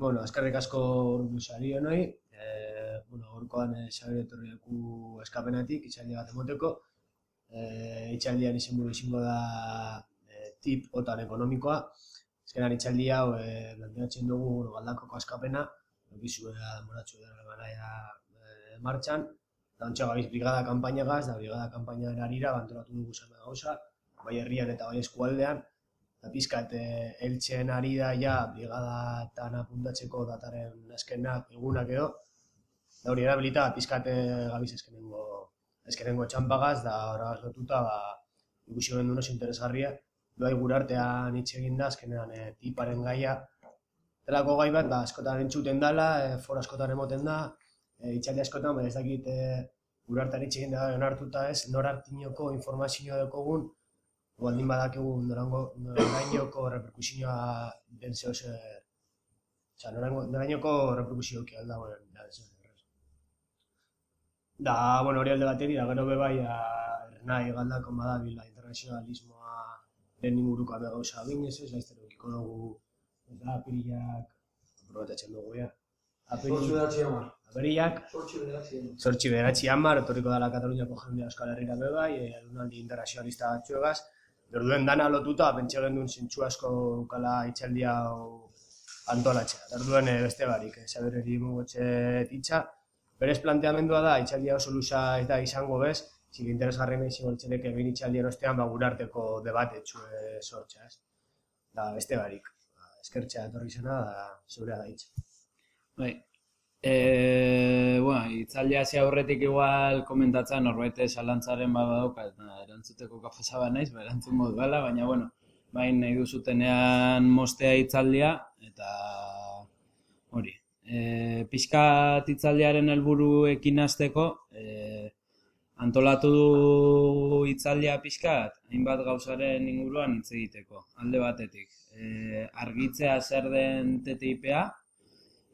Bueno, eskerrik asko urdu sari honoi. E, bueno, gorkoan e, xabire etorri dugu eskapenatik, itxaldi bat emoteko. E, itxaldian izan buru izango da e, tip otan ekonomikoa. Ezkenan itxaldi hau e, planteatzen dugu bueno, galdakoko askapena. Egizu eda demoratxo edera garaia e, martxan. Da ontsa gabiz brigada kampainagaz, da brigada kampaina erarira, bantolatu dugu zen gauza, bai herrian eta bai eskualdean, eta pizkat eh, eltzen ari da ja brigadatan apuntatzeko dataren azkenak egunak edo, da hori erabilita pizkat eh, gabiz eskenengo, eskenengo txampagaz, da horagaz lotuta, ba, ikusi gendu oso interesgarria, doai gure artean hitz egin da, azkenean e, tiparen gaia, Delako gai bat, ba, askotan entzuten dela, e, for askotan emoten da, e, itxaldi askotan, ba, ez dakit e, gure hartan itxegin da hartuta ez, nor hartinoko informazioa dekogun, baldin badakigu norango, norainoko reperkusioa den zeo zer, oza, norango, norainoko reperkusio ki alda, bueno, da, ez, da, bueno, hori alde bateri, da, gero bebai, nahi galdako madabila internazionalismoa den inguruko abe gauza binez, ez, laiztero ekiko dugu, eta apiriak, aprobetatzen dugu, ja. Hamar. Zortzi beratzi hamar, etorriko dela Kataluniako jendea Euskal Herriera be bai, e, alunaldi internazionalista batzuegaz. Berduen dana lotuta, pentsa gendun zintxu asko ukala itxaldi hau antolatzea. Berduen e, beste barik, e, zabereri mugotxe titza. Berez planteamendua da, itxaldi hau soluza eta izango bez, zik interesgarri nahi zigoltzenek egin itxaldi erostean, ba, gure arteko debate txue sortza, ez? Da, beste barik. Ba, zena, da, zurea da hitz. Bai. E, bueno, itzaldi hasi aurretik igual komentatzen norbait zalantzaren bat badauka, eta erantzuteko kafesaba naiz, ba, erantzun modu baina bueno, bain nahi duzutenean mostea itzaldia, eta hori. E, pixkat itzaldiaren helburuekin hasteko, e, antolatu du itzaldia pixkat, hainbat gauzaren inguruan hitz egiteko, alde batetik. E, argitzea zer den TTIPa,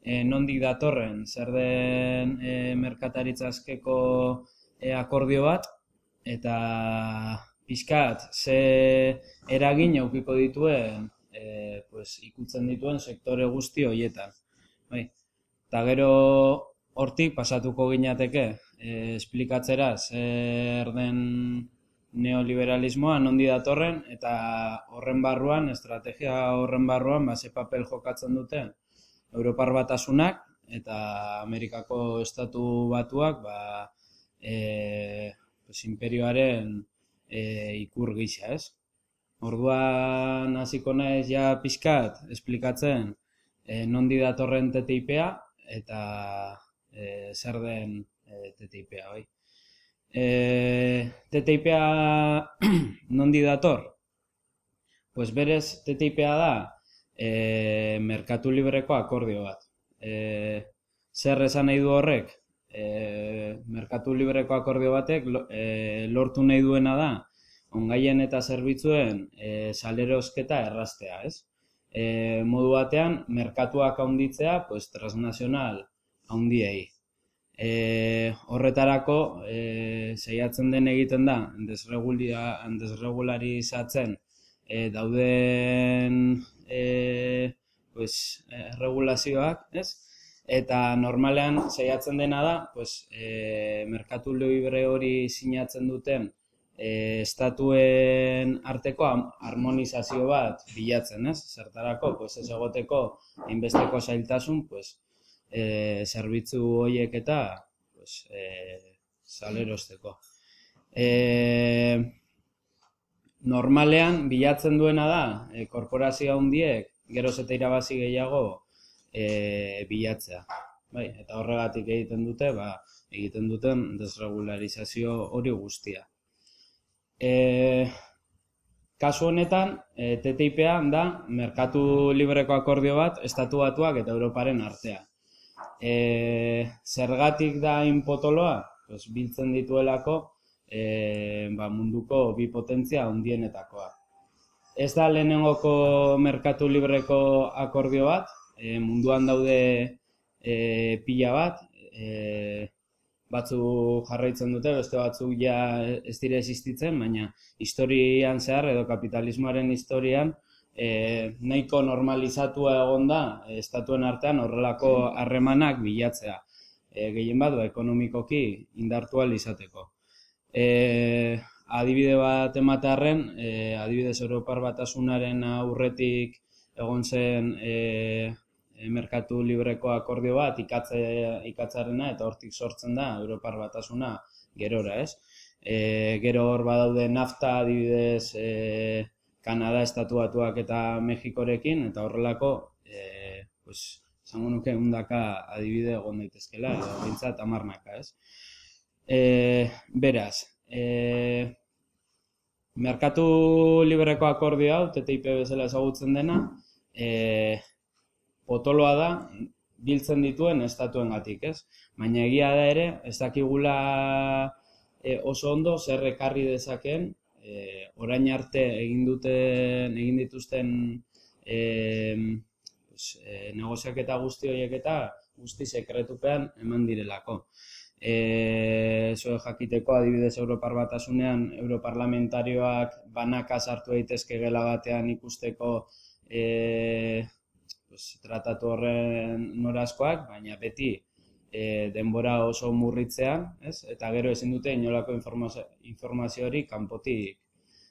e, nondik datorren, zer den e, merkataritza askeko e, akordio bat, eta pixkat, ze eragin aukiko dituen, e, pues, ikutzen dituen sektore guzti horietan. Bai. Eta gero hortik pasatuko ginateke, e, esplikatzera zer den neoliberalismoa nondi datorren, eta horren barruan, estrategia horren barruan, ba, ze papel jokatzen duten, Europar batasunak eta Amerikako estatu batuak ba, e, pues, imperioaren e, ikur gisa, ez? Orduan hasiko naiz ja pixkat esplikatzen e, nondi datorren TTIPa eta e, zer den e, TTIPa, bai. E, TTIPa nondi dator? Pues berez TTIPa da e, merkatu libreko akordio bat. E, zer esan nahi du horrek? E, merkatu libreko akordio batek e, lortu nahi duena da ongaien eta zerbitzuen e, salerosketa erraztea, ez? E, modu batean, merkatuak haunditzea, pues, transnazional haundiei. E, horretarako, e, zeiatzen den egiten da, desregularizatzen e, dauden e, pues, e, regulazioak, ez? Eta normalean saiatzen dena da, pues, e, merkatu libre hori sinatzen duten e, estatuen arteko harmonizazio bat bilatzen, ez? Zertarako, pues, ez egoteko inbesteko zailtasun, pues, e, zerbitzu horiek eta pues, e, salerosteko. E, normalean bilatzen duena da e, korporazio handiek geroz eta irabazi gehiago e, bilatzea. Bai, eta horregatik egiten dute, ba, egiten duten desregularizazio hori guztia. E, kasu honetan, e, TTIPa da merkatu libreko akordio bat estatu batuak eta Europaren artea. E, zergatik da inpotoloa? Pues, biltzen dituelako e, ba, munduko bi potentzia handienetakoa. Ez da lehenengoko merkatu libreko akordio bat, e, munduan daude e, pila bat, e, batzu jarraitzen dute, beste batzuk ja ez dira existitzen, baina historian zehar edo kapitalismoaren historian e, nahiko normalizatua egon da estatuen artean horrelako harremanak bilatzea. E, gehien bat, ba, ekonomikoki indartua izateko. E, adibide bat ematearren, e, adibidez Europar batasunaren aurretik egon zen e, e, merkatu libreko akordio bat ikatze, ikatzarena eta hortik sortzen da Europar batasuna gerora, ez? E, gero hor badaude nafta adibidez e, Kanada estatuatuak eta Mexikorekin eta horrelako e, pues, zango nuke undaka adibide egon daitezkela edo bintzat amarnaka, ez? E, beraz, e, merkatu libreko akordio hau, TTIP bezala ezagutzen dena, e, potoloa da, biltzen dituen estatuen gatik, ez? Baina egia da ere, ez dakigula e, oso ondo zer ekarri dezaken e, orain arte egin duten egin dituzten e, pues, e, negoziak eta guzti horiek eta guzti sekretupean eman direlako. E, zo jakiteko adibidez Europar batasunean Europarlamentarioak banaka sartu daitezke gela batean ikusteko e, pues, tratatu horren norazkoak, baina beti e, denbora oso murritzean, ez? Eta gero ezin dute inolako informazio hori kanpotik,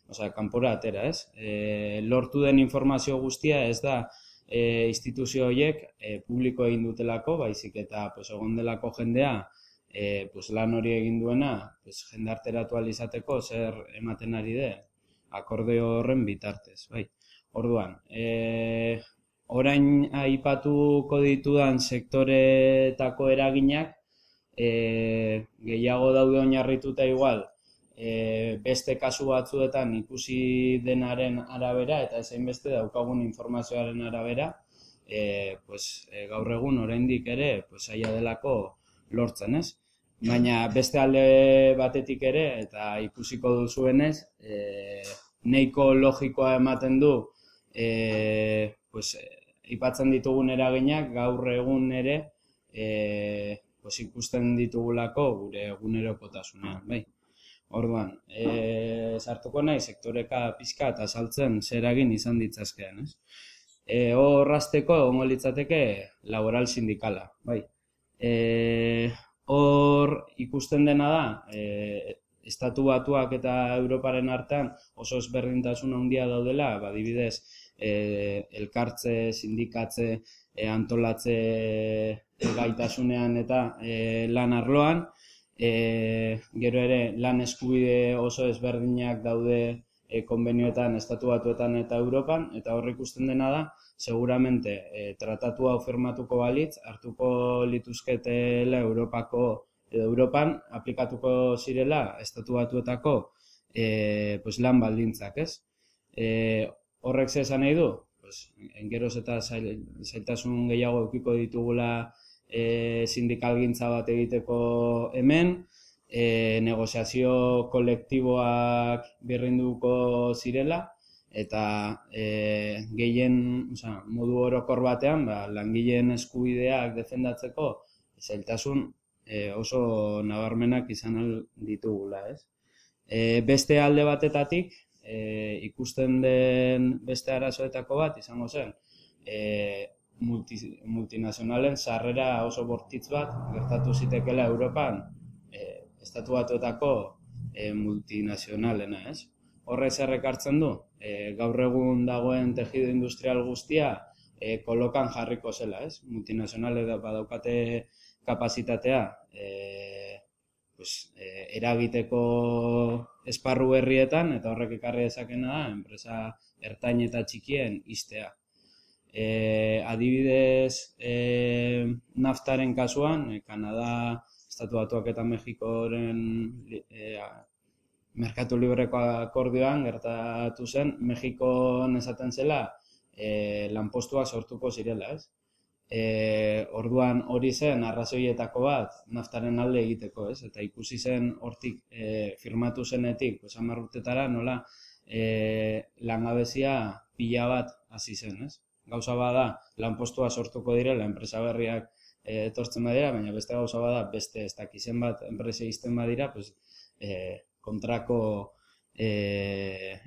osea, kanpora atera, ez? E, lortu den informazio guztia ez da e, instituzio horiek e, publiko egin dutelako, baizik eta pues egon delako jendea e, pues, lan hori egin duena, pues jendarteratu alizateko zer ematen ari de akordeo horren bitartez, bai. Orduan, e, orain aipatuko ditudan sektoretako eraginak e, gehiago daude oinarrituta igual e, beste kasu batzuetan ikusi denaren arabera eta ezein beste daukagun informazioaren arabera e, pues, e, gaur egun oraindik ere pues, aia delako lortzen ez. Baina beste alde batetik ere eta ikusiko duzuenez e, neiko logikoa ematen du e, pues, ipatzen ditugun eraginak gaur egun ere e, pues, ikusten ditugulako gure egunerokotasunean, bai. Orduan, e, sartuko nahi sektoreka pizka eta saltzen zer egin izan ditzazkean, ez? E, horrazteko egongo litzateke laboral sindikala, bai. E, hor ikusten dena da, e, estatu batuak eta Europaren artean oso ezberdintasun handia daudela, badibidez, e, elkartze, sindikatze, e, antolatze e, gaitasunean eta e, lan arloan. E, gero ere lan eskubide oso ezberdinak daude e, konbenioetan, estatu batuetan eta Europan, eta horrek ikusten dena da, seguramente e, tratatu hau firmatuko balitz, hartuko lituzketela Europako edo Europan aplikatuko zirela estatu batuetako e, pues, lan baldintzak, ez? E, horrek ze esan nahi du? Pues, engeroz eta zailtasun gehiago eukiko ditugula e, sindikalgintza bat egiteko hemen, e, negoziazio kolektiboak birrinduko zirela, eta e, gehien, oza, modu orokor batean, ba, langileen eskubideak defendatzeko, zailtasun e, oso nabarmenak izan ditugula, ez? E, beste alde batetatik, e, ikusten den beste arazoetako bat izango zen e, multi, multinazionalen sarrera oso bortitz bat gertatu zitekela Europan estatu batuetako e, multinazionalena, ez? Horre zerrek hartzen du, e, gaur egun dagoen tejido industrial guztia e, kolokan jarriko zela, ez? Multinazionale da badaukate kapazitatea e, pues, e, eragiteko esparru herrietan eta horrek ekarri dezakena da enpresa ertain eta txikien istea. E, adibidez, e, naftaren kasuan, e, Kanada, Estatu Batuak eta Mexikoren e, merkatu libreko akordioan gertatu zen, Mexikon esaten zela e, lanpostua sortuko zirela, ez? E, orduan hori zen arrazoietako bat naftaren alde egiteko, ez? Eta ikusi zen hortik e, firmatu zenetik, pues urtetara nola e, langabezia pila bat hasi zen, ez? Gauza bada lanpostua sortuko direla enpresa berriak etortzen badira, baina beste gauza bada beste ez dakizen bat enpresa izten badira, pues, e, kontrako e,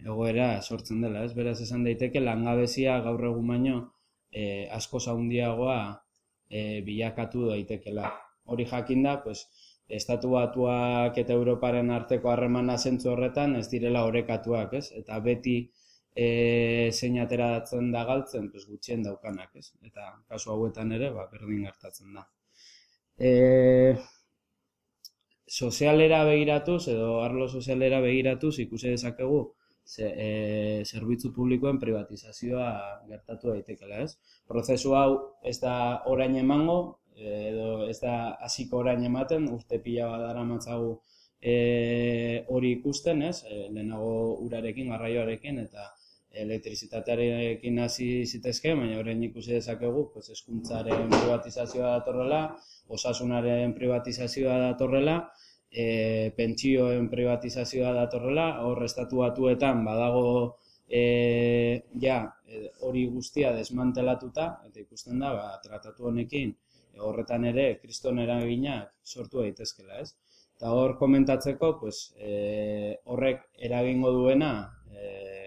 egoera sortzen dela, ez? Beraz esan daiteke langabezia gaur egun baino e, asko zaundiagoa e, bilakatu daitekela. Hori jakinda, pues, estatu batuak eta Europaren arteko harremana zentzu horretan ez direla orekatuak, ez? Eta beti e, zein ateratzen da galtzen, pues, gutxien daukanak, ez? Eta kasu hauetan ere, ba, berdin gertatzen da. E, sozialera begiratuz, edo arlo sozialera begiratuz, ikusi dezakegu, ze, e, zerbitzu publikoen privatizazioa gertatu daitekela, ez? Prozesu hau ez da orain emango, edo ez da hasiko orain ematen, urte pila bat dara matzagu e, hori ikusten, ez? E, lehenago urarekin, garraioarekin, eta elektrizitatearekin hasi zitezke, baina orain ikusi dezakegu, pues, eskuntzaren privatizazioa datorrela, osasunaren privatizazioa datorrela, e, pentsioen privatizazioa datorrela, hor estatu batuetan badago e, ja, hori guztia desmantelatuta, eta ikusten da, ba, tratatu honekin, horretan ere kriston eraginak sortu daitezkela, ez? Eta hor komentatzeko, pues, e, horrek eragingo duena e,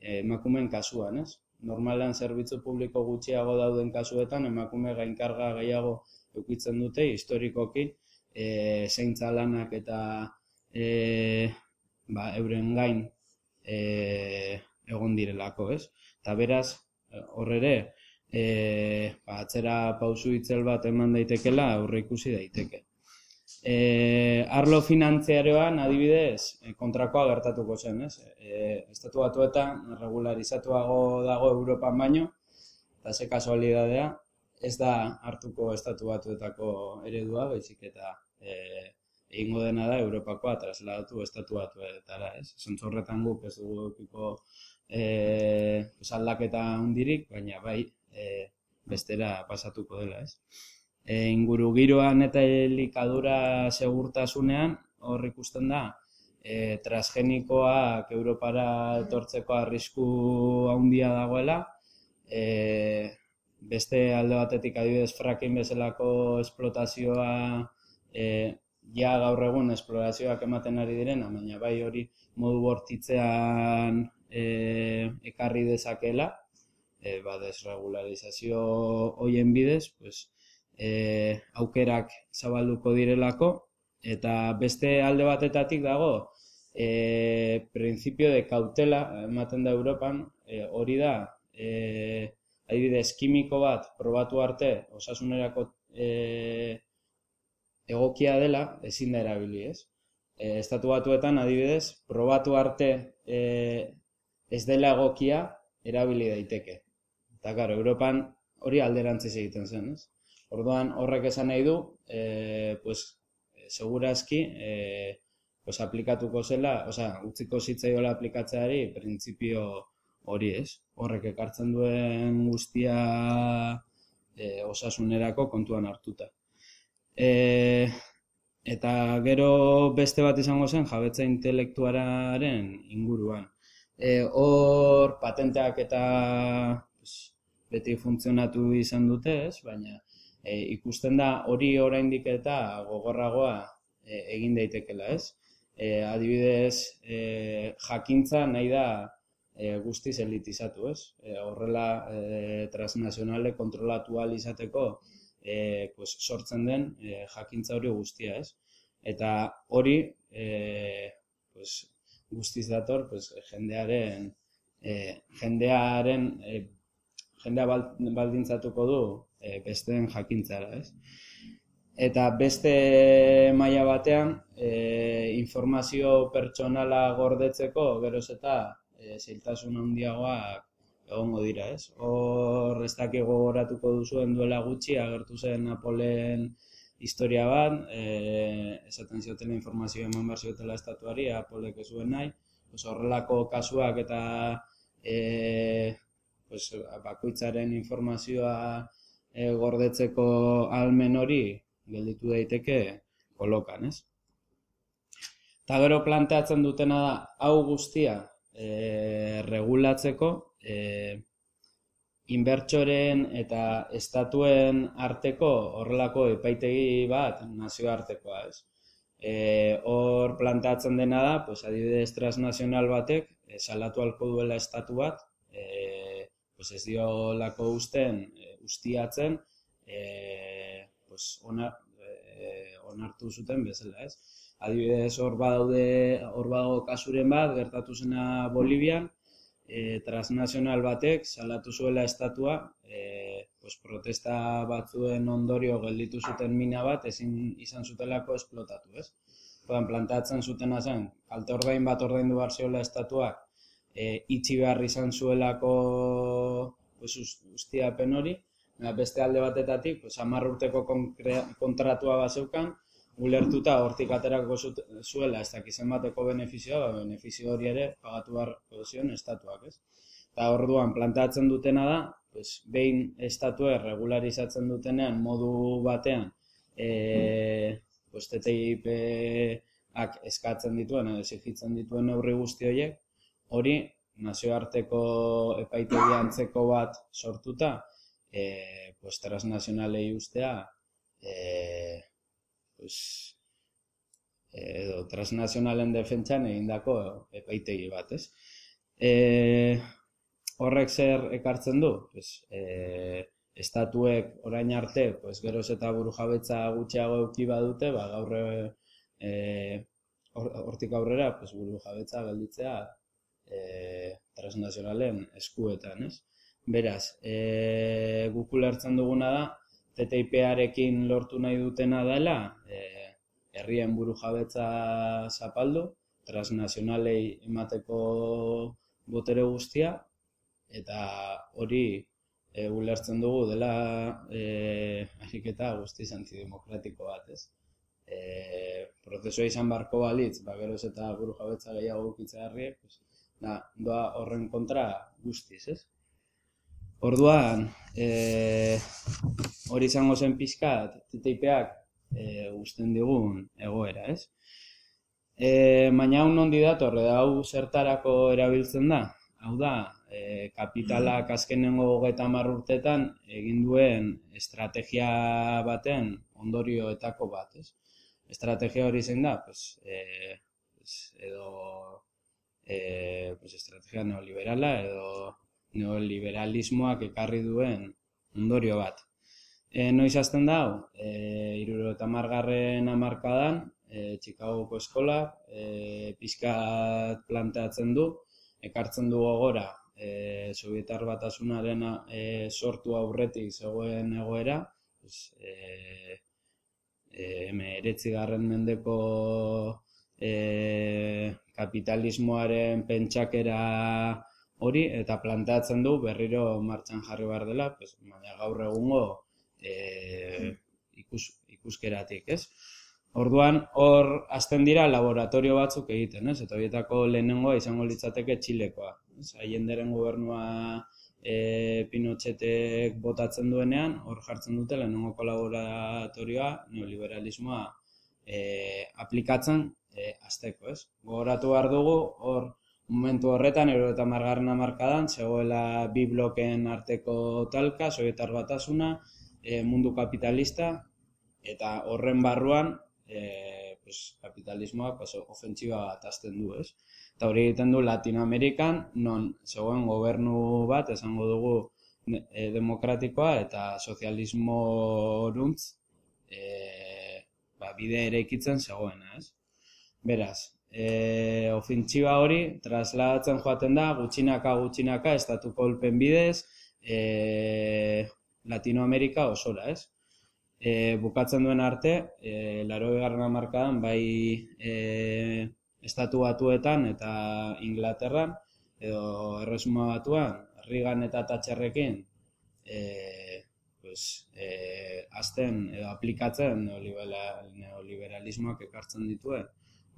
emakumeen kasuan, ez? Normalan zerbitzu publiko gutxiago dauden kasuetan emakume gainkarga gehiago eukitzen dute historikoki e, zeintza lanak eta e, ba, euren gain e, egon direlako, ez? Eta beraz, hor ere, e, ba, atzera pausu itzel bat eman daitekela aurre ikusi daiteke. E, arlo finantziaroan adibidez e, kontrakoa gertatuko zen, ez? E, estatu batuetan regularizatuago dago Europan baino, eta ze kasualidadea, ez da hartuko estatu batuetako eredua, baizik eta e, egingo dena da Europakoa trasladatu estatu batuetara, ez? Zontzorretan guk ez dugu ekiko e, aldaketa hundirik, baina bai e, bestera pasatuko dela, ez? E, inguru giroan eta elikadura segurtasunean hor ikusten da e, transgenikoak Europara etortzeko arrisku handia dagoela, e, beste alde batetik adibidez frakin bezalako esplotazioa e, ja gaur egun esplorazioak ematen ari direna, baina bai hori modu bortitzean e, ekarri dezakela, e, ba, desregularizazio hoien bidez, pues, e, aukerak zabalduko direlako, eta beste alde batetatik dago, e, principio de cautela, ematen da Europan, e, hori da, e, adibidez, kimiko bat probatu arte, osasunerako e, egokia dela, ezin da erabili, ez? E, estatu batuetan, adibidez, probatu arte e, ez dela egokia, erabili daiteke. Eta, gara, Europan hori alderantziz egiten zen, ez? Orduan, horrek esan nahi du, e, pues, segurazki, e, pues, aplikatuko zela, osea, utziko zitzaiola aplikatzeari, printzipio hori, ez? Horrek ekartzen duen guztia e, osasunerako kontuan hartuta. E, eta gero beste bat izango zen jabetza intelektuararen inguruan. E, hor patenteak eta beti funtzionatu izan dute, ez? Baina e, ikusten da hori oraindik eta gogorragoa e, egin daitekela, ez? E, adibidez, e, jakintza nahi da e, guztiz elitizatu, ez? E, horrela e, transnazionale kontrolatu izateko e, pues, sortzen den e, jakintza hori guztia, ez? Eta hori e, pues, guztiz dator pues, jendearen e, jendearen e, jendea baldintzatuko du e, besteen jakintzara, ez? Eta beste maila batean, e, informazio pertsonala gordetzeko, geroz eta e, zeiltasun handiagoak egongo dira, ez? Hor ez dakigo goratuko duzuen duela gutxi, agertu zen Napoleen historia bat, e, esaten ziotela informazio eman behar ziotela estatuari, Apolek ez zuen nahi, horrelako kasuak eta e, pues, bakoitzaren informazioa e, gordetzeko almen hori gelditu daiteke kolokan, ez? Eta gero planteatzen dutena da, hau guztia e, regulatzeko, e, inbertsoren eta estatuen arteko horrelako epaitegi bat nazioartekoa, ez? E, hor plantatzen dena da, pues, adibidez transnazional batek, e, salatu alko duela estatu bat, e, pues, ez dio lako usten, e, ustiatzen, e, pues, ona, e, onartu zuten bezala, ez? Adibidez, hor badaude, hor badago kasuren bat, gertatu zena Bolivian, e, transnazional batek salatu zuela estatua, e, pues, protesta batzuen ondorio gelditu zuten mina bat, ezin izan zutelako esplotatu, ez? Podan, plantatzen zutena zen, kalte ordain bat ordaindu behar ziola estatuak, e, itxi behar izan zuelako pues, ustiapen hori, beste alde batetatik, pues, urteko kontratua bat zeukan, ulertuta hortik aterako zuela ez dakizen bateko benefizioa, ba, benefizio hori ere pagatu behar zion estatuak, ez? Eta orduan plantatzen dutena da, pues, behin estatue regularizatzen dutenean modu batean, e, pues, TTIP-ak eskatzen dituen, edo exigitzen dituen neurri guzti horiek, hori nazioarteko epaitegi antzeko bat sortuta, e, pues, transnazionalei ustea, e, pues, edo transnazionalen defentsan egindako epaitegi bat, ez? E, horrek zer ekartzen du? Pues, e, estatuek orain arte, pues, geroz eta buru jabetza gutxiago euki badute, ba, gaur e, hortik aurrera, pues, buru jabetza gelditzea e, transnazionalen eskuetan, ez? Beraz, e, gukulertzen duguna da, TTIP-arekin lortu nahi dutena dela, e, herrien buru jabetza zapaldu, transnazionalei emateko botere guztia, eta hori e, ulertzen dugu dela e, ariketa guzti antidemokratiko bat, ez? E, prozesua izan barko balitz, ba, geroz eta buru jabetza gehiago gukitza herriek, pues, da, doa horren kontra guztiz, ez? Orduan, e, hori izango zen pizkat, TTIP-ak e, usten digun egoera, ez? E, baina hau nondi dator, hau zertarako erabiltzen da? Hau da, e, kapitalak azkenengo gogeta urtetan egin duen estrategia baten ondorioetako bat, ez? Estrategia hori zen da, pues, e, pues, edo e, pues, estrategia neoliberala, edo neoliberalismoak ekarri duen ondorio bat. E, noiz azten da, e, iruro eta margarren amarkadan, e, Chicagoko eskola, e, pizkat planteatzen du, ekartzen du gogora, e, Sovietar batasunaren e, sortu aurretik zegoen egoera, pues, e, e, garren mendeko e, kapitalismoaren pentsakera hori eta planteatzen du berriro martxan jarri behar dela, pues, baina gaur egungo e, ikus, ikuskeratik, ez? Orduan, hor hasten dira laboratorio batzuk egiten, ez? Eta horietako lehenengoa izango litzateke Txilekoa. Ez? Haienderen gobernua e, Pinochetek botatzen duenean, hor jartzen dute lehenengo kolaboratorioa neoliberalismoa e, aplikatzen e, azteko, ez? Gogoratu behar dugu, hor momentu horretan, eta margarren amarkadan, zegoela bi bloken arteko talka, sovietar batasuna, e, mundu kapitalista, eta horren barruan, e, pues, kapitalismoa pues, ofentsiba bat azten du, ez? Eta hori egiten du Latinoamerikan, non zegoen gobernu bat, esango dugu, e, demokratikoa eta sozialismo runtz, e, ba, bide ere ikitzen zegoena, ez? Beraz, e, ofentsiba hori trasladatzen joaten da gutxinaka gutxinaka estatu kolpen bidez e, Latinoamerika osora, ez? E, bukatzen duen arte, e, laro egarren markadan, bai e, estatu batuetan eta Inglaterran, edo erresuma batuan, Rigan eta Tatxerrekin, e, pues, e, azten edo aplikatzen neoliberalismoak ekartzen dituen,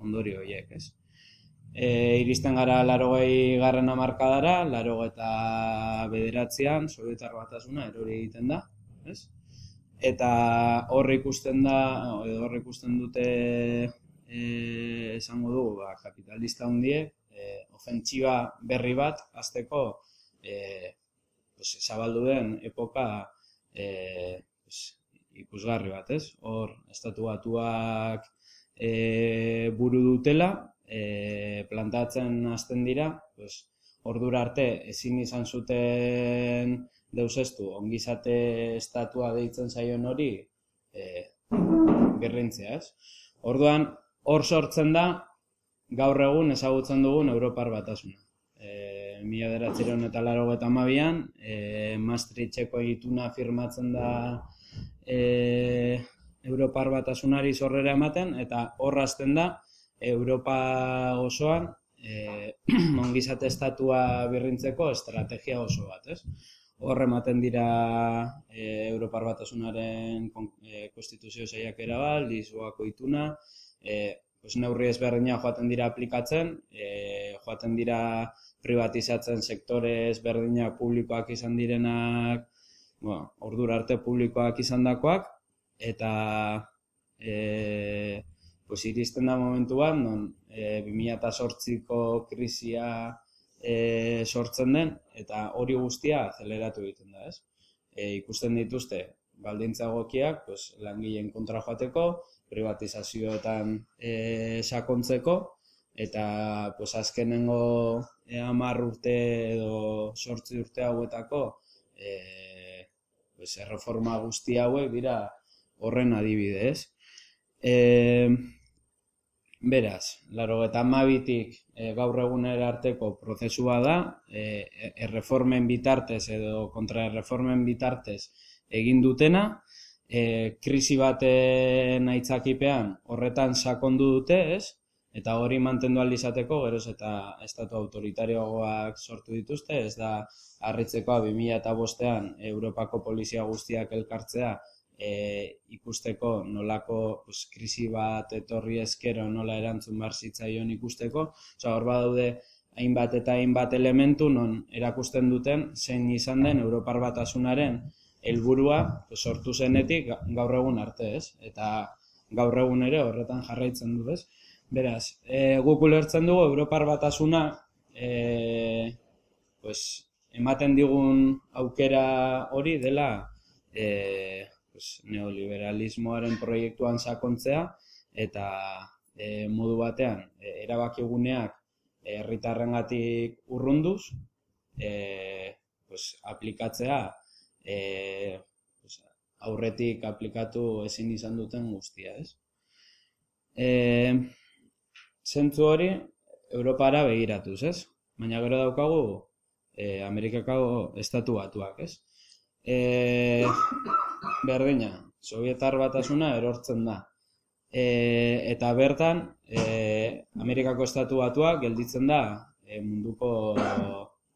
ondorio horiek, ez? E, iristen gara laro garren amarkadara, laro eta bederatzean, sovietar batasuna erori egiten da, ez? Eta horre ikusten da, edo horre ikusten dute e, esango dugu, ba, kapitalista hundie, e, ofentsiba berri bat, azteko, e, pues, zabaldu den epoka e, pues, ikusgarri bat, ez? Hor, estatu batuak, e, buru dutela, e, plantatzen hasten dira, pues, ordura arte ezin izan zuten deusestu ongizate estatua deitzen zaion hori e, birrintzea, ez? Orduan, hor sortzen da, gaur egun ezagutzen dugun Europar batasuna. E, mila deratzeron eta laro eta mabian, e, Maastrichteko ituna firmatzen da e, Europar batasunari zorrera ematen, eta hor da, Europa osoan e, ongizate estatua birrintzeko estrategia oso bat, ez? Horre ematen dira e, Europar Batasunaren e, konstituzio zeiak erabal, dizuako ituna, e, pues, neurri ezberdina joaten dira aplikatzen, e, joaten dira privatizatzen sektore ezberdinak publikoak izan direnak, bueno, ordura arte publikoak izan dakoak, eta e, pues, iristen da momentu bat, non e, 2008ko krisia e, sortzen den, eta hori guztia aceleratu egiten da, ez? E, ikusten dituzte, baldintza egokiak, pues, langileen kontra joateko, privatizazioetan e, sakontzeko, eta pues, azkenengo e, amar urte edo sortzi urte hauetako e, pues, erreforma guzti hauek dira horren adibide, ez? E, Beraz, laro eta amabitik e, gaur egunera arteko prozesua da, e, erreformen bitartez edo kontra erreformen bitartez egin dutena, e, krisi baten aitzakipean horretan sakondu dute, ez? Eta hori mantendu alizateko, geroz eta estatu autoritarioagoak sortu dituzte, ez da harritzeko 2000 eta bostean Europako polizia guztiak elkartzea e, ikusteko nolako pues, krisi bat etorri eskero nola erantzun bar zitzaion ikusteko. Osa, hor badaude hainbat eta hainbat elementu non erakusten duten zein izan den Europar Batasunaren helburua pues, sortu zenetik gaur egun arte, ez? Eta gaur egun ere horretan jarraitzen du, ez? Beraz, e, guk ulertzen dugu Europar Batasuna e, pues, ematen digun aukera hori dela e, pues, neoliberalismoaren proiektuan sakontzea eta e, modu batean e, erabakiguneak herritarrengatik urrunduz e, pues, aplikatzea e, pues, aurretik aplikatu ezin izan duten guztia, ez? E, zentzu hori Europara begiratuz, ez? Baina gero daukagu e, Amerikako estatu batuak, ez? E, berdina, sovietar batasuna erortzen da. E, eta bertan, e, Amerikako estatu batuak gelditzen da e, munduko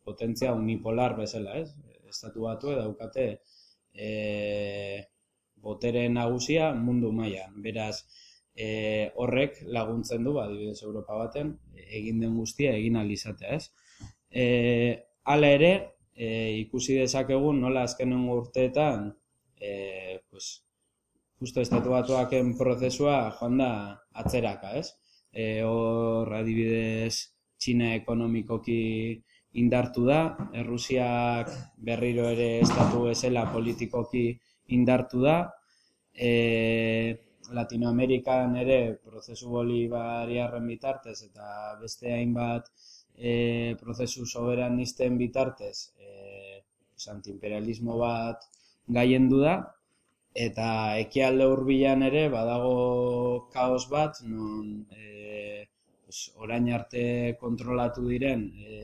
potentzia unipolar bezala, ez? Estatu batu daukate e, botere nagusia mundu mailan. Beraz, e, horrek laguntzen du, adibidez Europa baten, egin den guztia egin alizatea, ez? E, hala ere, e, ikusi dezakegu nola azkenen urteetan e, pues, justo estatu batuaken prozesua joan da atzeraka, ez? E, hor adibidez Txina ekonomikoki indartu da, Errusiak berriro ere estatu ezela politikoki indartu da, e, Latinoamerikan ere prozesu bolibariarren bitartez eta beste hainbat e, prozesu soberanisten bitartez e, antiimperialismo bat gaiendu da, eta ekialde hurbilan ere badago kaos bat, non e, pues, orain arte kontrolatu diren e,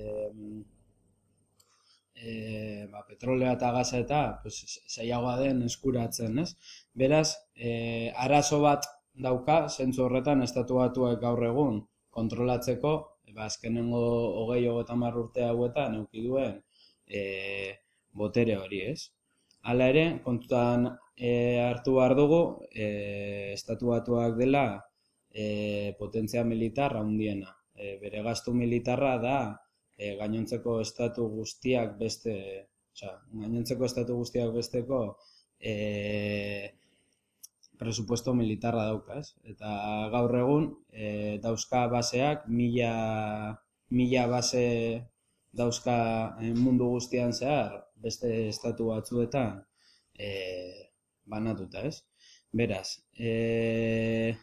e, ba, petrolea eta gaza eta pues, zaiagoa den eskuratzen, ez? Beraz, e, arazo bat dauka, zentzu horretan, estatu batuak gaur egun kontrolatzeko, ba, azkenengo hogei hogeta urte hauetan euki duen e, botere hori, ez? Hala ere, kontutan e, hartu behar dugu, e, estatu batuak dela e, potentzia militar handiena. E, bere gastu militarra da e, gainontzeko estatu guztiak beste, oza, gainontzeko estatu guztiak besteko e, presupuesto militarra dauka? Eta gaur egun e, dauzka baseak mila, mila base dauzka mundu guztian zehar beste estatu batzuetan e, banatuta, ez? Beraz, e,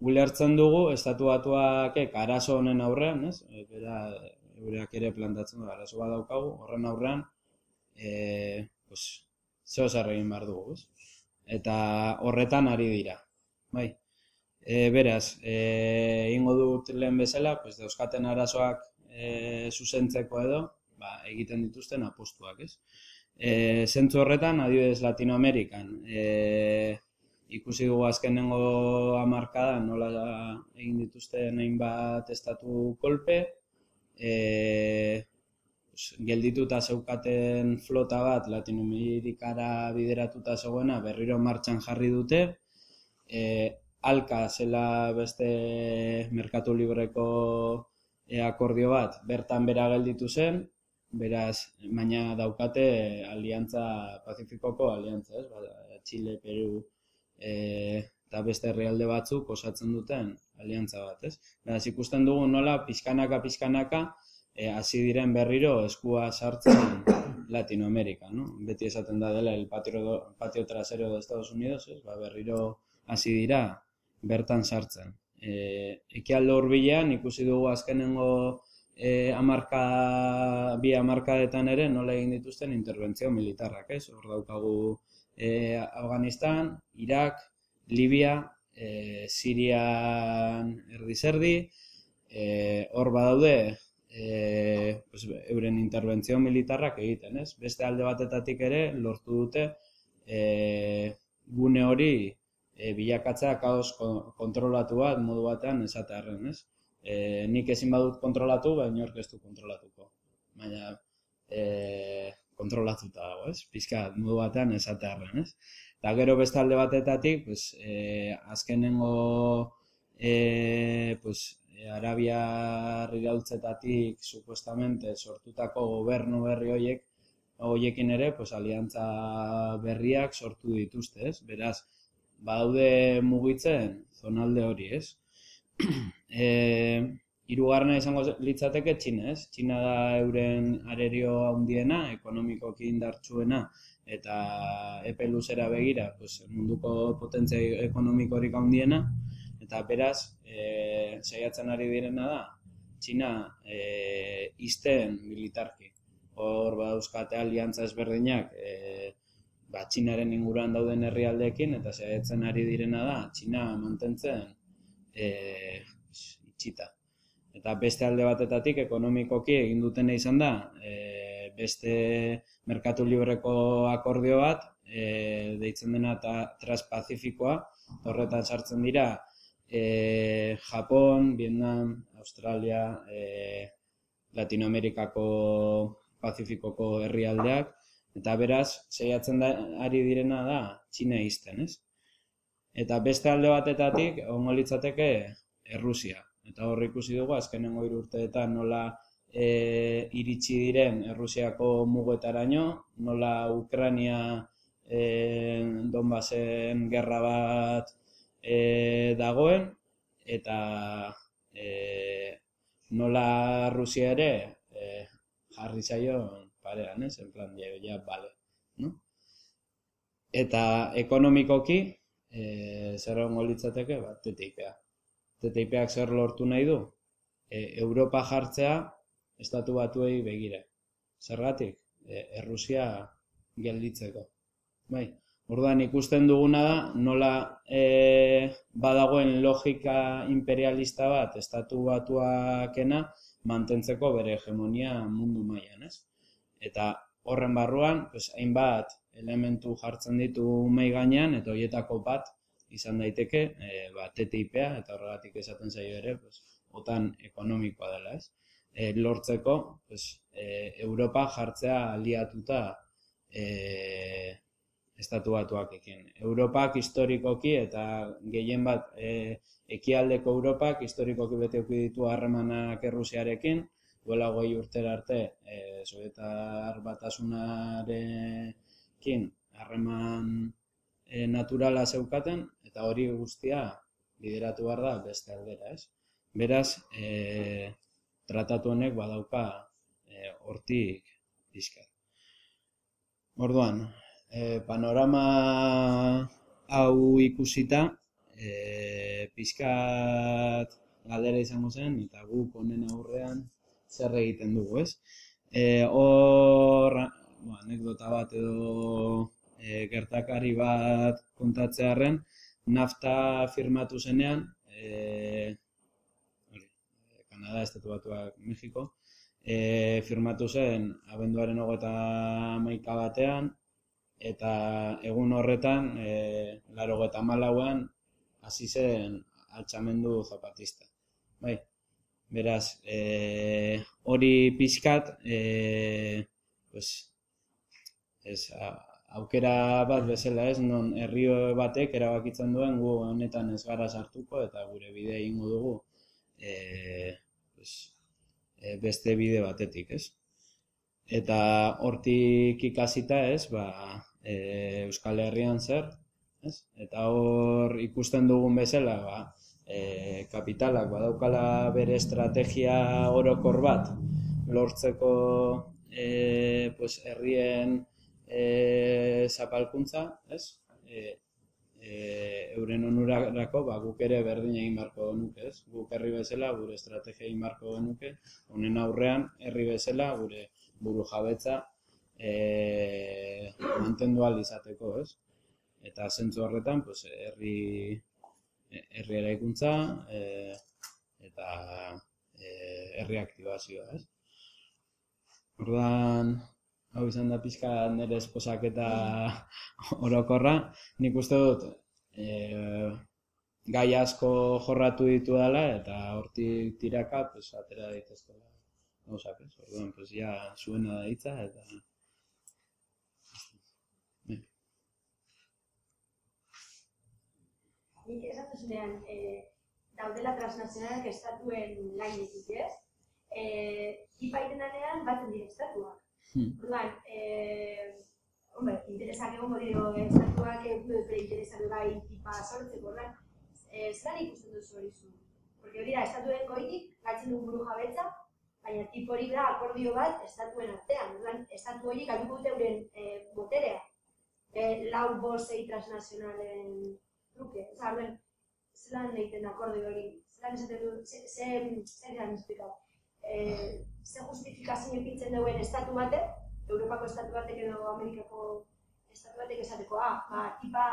ulertzen dugu estatu batuakek arazo honen aurrean, ez? E, bera, eureak ere plantatzen du arazo bat daukagu, horren aurrean, e, pues, zeo egin behar dugu, ez? Eta horretan ari dira, bai. E, beraz, e, ingo dut lehen bezala, pues, dauzkaten arazoak e, zuzentzeko edo, ba, egiten dituzten apostuak, ez? E, zentzu horretan, adibidez Latinoamerikan, e, ikusi dugu azkenengo hamarkada nola egin dituzten hainbat estatu kolpe, e, geldituta zeukaten flota bat Latinoamerikara bideratuta zegoena berriro martxan jarri dute, e, alka zela beste merkatu libreko e, akordio bat bertan bera gelditu zen, beraz, baina daukate aliantza, Pacificoko aliantza, ez? Ba, Chile, Peru, e, eta beste herrialde batzuk osatzen duten aliantza bat, ez? Beraz, ikusten dugu nola pizkanaka pizkanaka e, hasi diren berriro eskua sartzen Latinoamerika, no? Beti esaten da dela el patio, patio trasero de Estados Unidos, ez? Ba, berriro hasi dira bertan sartzen. E, ekialde hurbilean ikusi dugu azkenengo e, amarka, bi amarkadetan ere nola egin dituzten interbentzio militarrak, ez? Hor daukagu e, Afganistan, Irak, Libia, e, Sirian erdi-zerdi, e, hor badaude e, pues, euren interbentzio militarrak egiten, ez? Beste alde batetatik ere lortu dute e, gune hori e, bilakatzea kaos kontrolatu bat modu batean esatearren, ez? E, nik ezin badut kontrolatu, baina ez du kontrolatuko. Baina, e, kontrolatuta dago, ez? Pizka modu batean esatearren, ez? Eta gero beste alde batetatik, pues, e, azkenengo e, pues, e, Arabia rirautzetatik supuestamente sortutako gobernu berri horiek hoiekin ere, pues, aliantza berriak sortu dituzte, ez? Beraz, badaude mugitzen zonalde hori, ez? E, Hirugarrena izango litzateke Txina, ez? Txina da euren arerio handiena, ekonomikoki indartsuena eta epe luzera begira, pues, munduko potentzia ekonomikorik handiena eta beraz, e, saiatzen ari direna da Txina e, izten militarki. Hor badauzkate aliantza ezberdinak e, ba, Txinaren inguruan dauden herrialdeekin eta saiatzen ari direna da Txina mantentzen e, itxita. Eta beste alde batetatik ekonomikoki egin duten izan da, e, beste merkatu libreko akordio bat, e, deitzen dena eta transpazifikoa, horretan sartzen dira e, Japon, Vietnam, Australia, e, Latinoamerikako Pazifikoko herrialdeak, eta beraz, seiatzen da, ari direna da, Txina izten, ez? Eta beste alde batetatik, ongo litzateke, Errusia eta hor ikusi dugu azkenengo hiru urteetan nola e, iritsi diren Errusiako mugetaraino, nola Ukrania e, Donbasen gerra bat e, dagoen eta e, nola Rusia ere e, jarri zaio parean, ez? En plan, ja, ja, vale, no? Eta ekonomikoki, e, zer egon litzateke, bat, TTIP-a. TTIPak zer lortu nahi du? E, Europa jartzea estatu batuei begira. Zergatik? E, Errusia gelditzeko. Bai, orduan ikusten duguna da, nola e, badagoen logika imperialista bat estatu batuakena mantentzeko bere hegemonia mundu mailan, ez? Eta horren barruan, pues, hainbat elementu jartzen ditu mei gainean, eta horietako bat izan daiteke, e, ba, TTIP-a, eta horregatik esaten zaio ere, pues, otan ekonomikoa dela, ez? E, lortzeko, pues, e, Europa jartzea aliatuta e, estatu batuak ekin. Europak historikoki eta gehien bat e, ekialdeko Europak historikoki bete ditu harremanak Errusiarekin, duela goi urtera arte e, Sovietar batasunarekin harreman e, naturala zeukaten, eta hori guztia lideratu behar da beste aldera, ez? Beraz, e, tratatu honek badauka e, hortik pizkat. Orduan, e, panorama hau ikusita, e, pixkat galdera izango zen, eta guk honen aurrean zer egiten dugu, ez? E, hor, bo, anekdota bat edo e, gertakari bat kontatzearen, nafta firmatu zenean, e, hori, Kanada, Estatu Batuak, Mexiko, e, firmatu zen abenduaren hogeita maika batean, eta egun horretan, e, laro eta malauan, hasi zen altxamendu zapatista. Bai, beraz, e, hori pixkat, e, pues, ez, aukera bat bezala ez, non herrio batek erabakitzen duen gu honetan ez gara sartuko eta gure bide egingo dugu e, pues, e, beste bide batetik, ez? Eta hortik ikasita ez, ba, e, Euskal Herrian zer, ez? Eta hor ikusten dugun bezala, ba, e, kapitalak badaukala bere estrategia orokor bat lortzeko e, pues, herrien e, zapalkuntza, ez? E, e, euren onurarako, ba, guk ere berdin egin beharko genuke, ez? Guk herri bezala, gure estrategia egin beharko genuke, honen aurrean, herri bezala, gure buru jabetza e, mantendu izateko, ez? Eta zentzu horretan, pues, herri, herri eraikuntza e, eta herri aktibazioa, ez? Orduan, hau izan da pizka nire esposak eta orokorra, nik uste dut e, gai asko jorratu ditu dela eta hortik tiraka pues, atera dituzko gauzak, ez? Orduan, pues, ja, zuena da hitza eta... Nik esatu zunean, eh, daudela transnazionalak estatuen lainetik, ez? Eh, ipaiten danean batzen dira estatuak. Hmm. Orduan, eh, hombre, interesak egongo dio estatuak egun bere interesak bai tipa sortzeko, orduan, eh, zelan ikusten duzu hori zu? Porque hori da, estatuen goitik, gatzen dugu buru jabetza, baina tipo hori da akordio bat estatuen artean. Orduan, estatu horiek galduko dute euren eh, boterea. Eh, lau bosei transnazionalen truke. Osa, orduan, zelan egiten akordio hori? Zelan esaten du, ze, ze, ze, ze, eh, ze justifikazio ipintzen duen estatu batek, Europako estatu batek edo Amerikako estatu batek esateko, ah, ba, tipa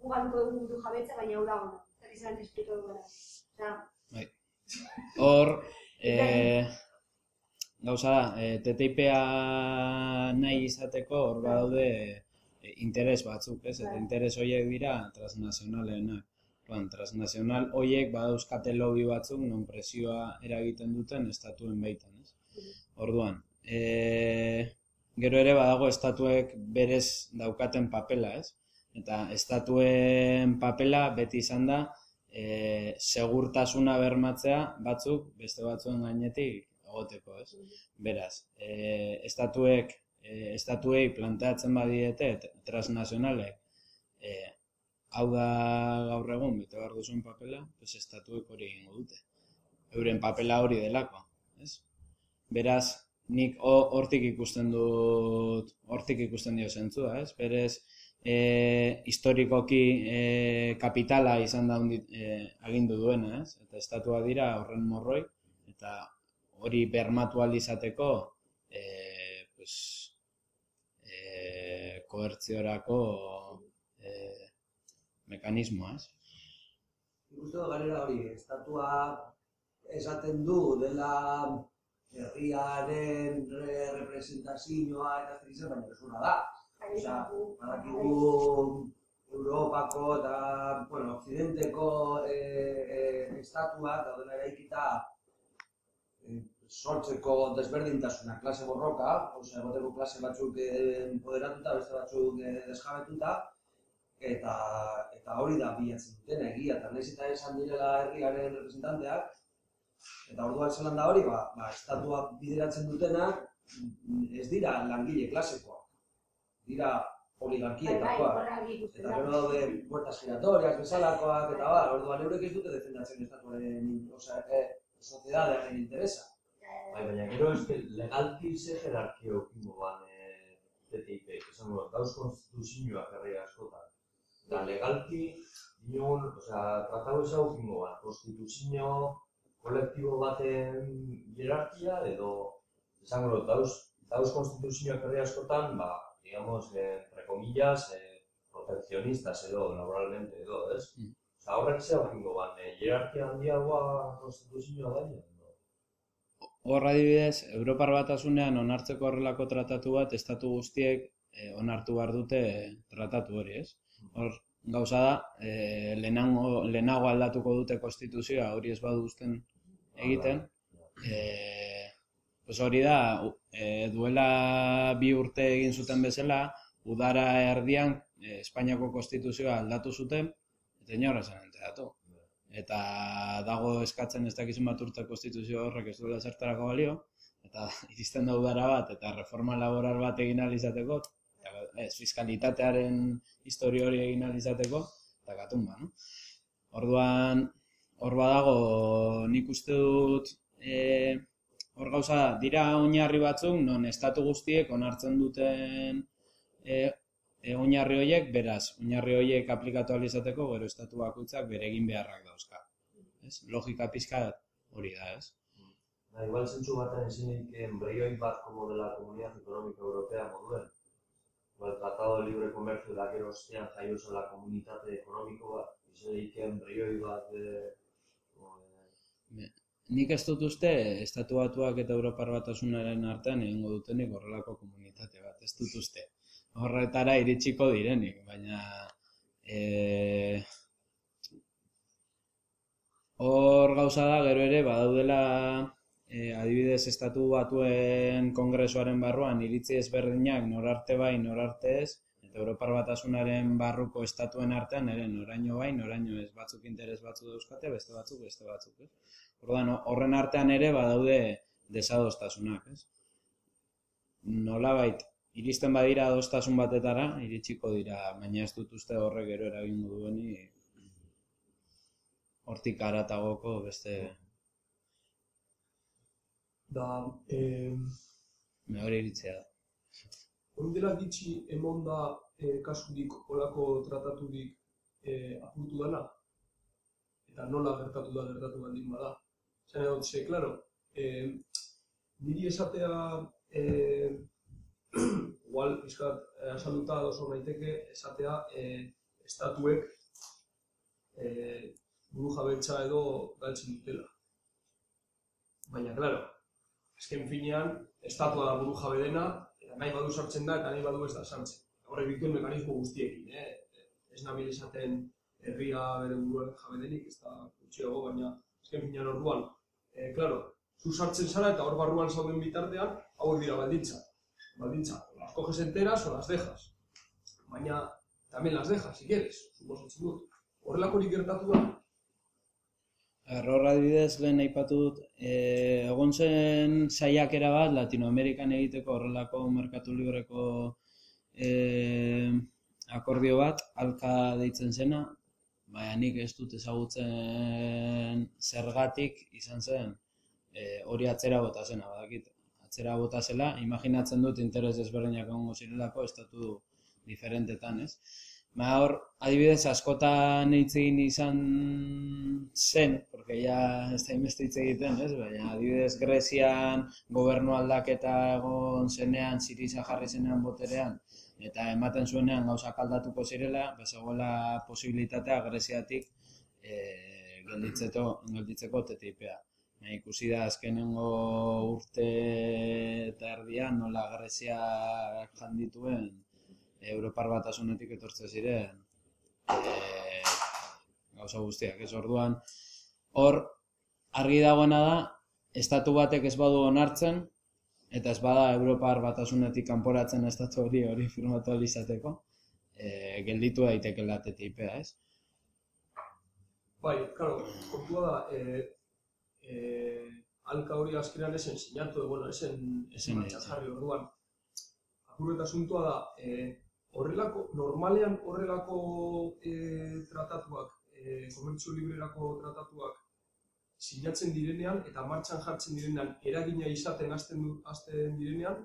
ugalduko dugu du jabetza, baina hau dago. Zer izan espliko dugu gara. Bai. Hor, e, gauza da, e, TTIP-a nahi izateko hor badaude e, interes batzuk, ez? Eta Bai. interes horiek dira transnazionalenak. Plan, transnazional horiek badauzkate lobby batzuk non presioa eragiten duten estatuen baitan, ez? Orduan, e, gero ere badago estatuek berez daukaten papela, ez? Eta estatuen papela beti izan da e, segurtasuna bermatzea batzuk beste batzuen gainetik egoteko, ez? Beraz, e, estatuek e, estatuei planteatzen badiete transnazionalek e, hau da gaur egun bete behar duzuen papela, pues estatuek hori egingo dute. Euren papela hori delako, ez? Beraz, nik ho- hortik ikusten dut, hortik ikusten dio zentzua, ez? Berez, e, historikoki e, kapitala izan da undi, e, agindu duena, ez? Eta estatua dira horren morroi, eta hori bermatu ahal izateko, e, pues, e, koertziorako mekanismoa, ez? Nik uste dut ganera hori, estatua esaten du dela herriaren re- representazioa eta zer izan, baina ez da. Osea, badakigu Europako eta, bueno, Occidenteko e, e, estatuak daudela eraikita e, sortzeko desberdintasuna, klase borroka, osea, egoteko klase batzuk e, empoderatuta, beste batzuk e, desjabetuta, eta eta hori da bilatzen duten egia, eta nahiz eta esan direla herriaren representanteak, eta orduan zelan da hori, ba, ba estatua bideratzen dutenak mm, ez dira langile klasekoak, dira Bai, oligarkietakoak. horra ikusten Eta da. gero daude puertas giratorias, bezalakoak, eta bar, orduan eurek ez dute defendatzen estatuaren, osea, e, sozietatearen interesa. Bai, baina gero eske legalki ze jerarkia okimo ban eh, TTIP, esango, dauz konstituzioak herri askotan. Eta legalki, inon, osea, tratatu ez hau fingo bat, konstituzio kolektibo baten jerarkia edo, esango dut, dauz, dauz konstituzioak herri askotan, ba, digamos, eh, entre comillas, eh, proteccionistas edo, laboralmente edo, ez? Mm. Osea, horrek ze hau fingo bat, eh, jerarkia handiagoa konstituzioa baina? Hor adibidez, Europar batasunean onartzeko horrelako tratatu bat, estatu guztiek eh, onartu behar dute tratatu hori, ez? Hor, gauza da, eh, lehenago, lehenago aldatuko dute konstituzioa, hori ez badu uzten egiten. Eh, pues hori da, eh, duela bi urte egin zuten bezala, udara erdian eh, Espainiako konstituzioa aldatu zuten, eta inor esan enteratu. Eta dago eskatzen ez dakizun bat urte konstituzio horrek ez duela zertarako balio, eta iristen da udara bat, eta reforma laboral bat egin ahal izateko, eta ez, fiskalitatearen historia hori egin ahal izateko, eta gatumba, no? Orduan, hor badago, nik uste dut, e, hor gauza dira oinarri batzuk, non estatu guztiek onartzen duten e, e, oinarri horiek, beraz, oinarri horiek aplikatu ahal izateko, gero estatu bakoitzak bere egin beharrak dauzka. Ez? Logika pizka hori da, ez? Da, igual zentzu baten ezin dik embrioi bat como de la Comunidad Económica Europea moduen. Igual Tratado de Libre Comercio da gero ostean jaio zen la Komunitate Ekonomiko bat, izan dik embrioi bat de... como de- Nik ez dut uste, estatu batuak eta Europar batasunaren artean egingo dutenik horrelako komunitate bat, ez dut uste. Horretara iritsiko direnik, baina e, hor gauza da gero ere badaudela e, adibidez estatu batuen kongresuaren barruan iritzi ezberdinak norarte bai, norarte ez, eta Europar batasunaren barruko estatuen artean ere noraino bai, noraino ez, batzuk interes batzuk dauzkate, beste batzuk, beste batzuk, ez? Orduan, horren artean ere badaude desadostasunak, ez? Nolabait, iristen badira adostasun batetara, iritsiko dira, baina ez dut uste horrek gero eragingo dueni hortik aratagoko beste Da, eh, me hori iritzea. Hori dela gitxi emon da eh, kasurik olako trataturik eh, apurtu dana? Eta nola gertatu da gertatu baldin bada? Zene dut, ze, klaro, eh, niri esatea, eh, igual, pizkat, eh, asalduta oso naiteke, esatea eh, estatuek eh, buru jabetza edo galtzen dutela. Baina, klaro, azken finean, estatua da buru jabe dena, eta nahi badu sartzen da, eta nahi badu ez da sartzen. Horrek dituen mekanismo guztiekin, eh? ez nabil esaten herria bere buruaren jabe denik, ez da gutxiago, baina azken finean orduan, e, claro, zu sartzen zara eta hor barruan zauden bitartean, hauek dira baldintza. Baldintza, las coges enteras o las dejas. Baina, también las dejas, si quieres, suposatzen dut. Horrelakorik gertatu da, Error adibidez lehen aipatu dut, e, egon zen saiakera bat Latinoamerikan egiteko horrelako merkatu libreko e, akordio bat, alka deitzen zena, baina nik ez dut ezagutzen zergatik izan zen e, hori atzera bota zena, badakit. Atzera bota zela, imaginatzen dut interes ezberdinak egongo zirelako estatu diferentetan, ez? Ba, hor, adibidez, askotan hitz egin izan zen, porque ja ez da inbeste hitz egiten, ez? Baina, adibidez, Grezian gobernu aldaketa egon zenean, Siriza jarri zenean boterean, eta ematen zuenean gauzak aldatuko zirela, bezegoela posibilitatea Greziatik e, gelditzeko, gelditzeko TTIP-a. Baina, ikusi da azkenengo urte eta erdian nola Grezia jandituen Europar batasunetik etortze ziren e, gauza guztiak, ez orduan hor argi dagoena da estatu batek ez badu onartzen eta ez bada Europar batasunetik kanporatzen estatu hori hori firmatu ahal izateko e, gelditu daitekeela TTIP-a, ez? Bai, claro, kontua da, e, e, alka hori azkenean esen sinatu, bueno, esen, Esen, esen martxan jarri orduan. Apur eta asuntua da, e, horrelako, normalean horrelako e, tratatuak, e, komertzio librerako tratatuak sinatzen direnean eta martxan jartzen direnean eragina izaten hasten hasten direnean,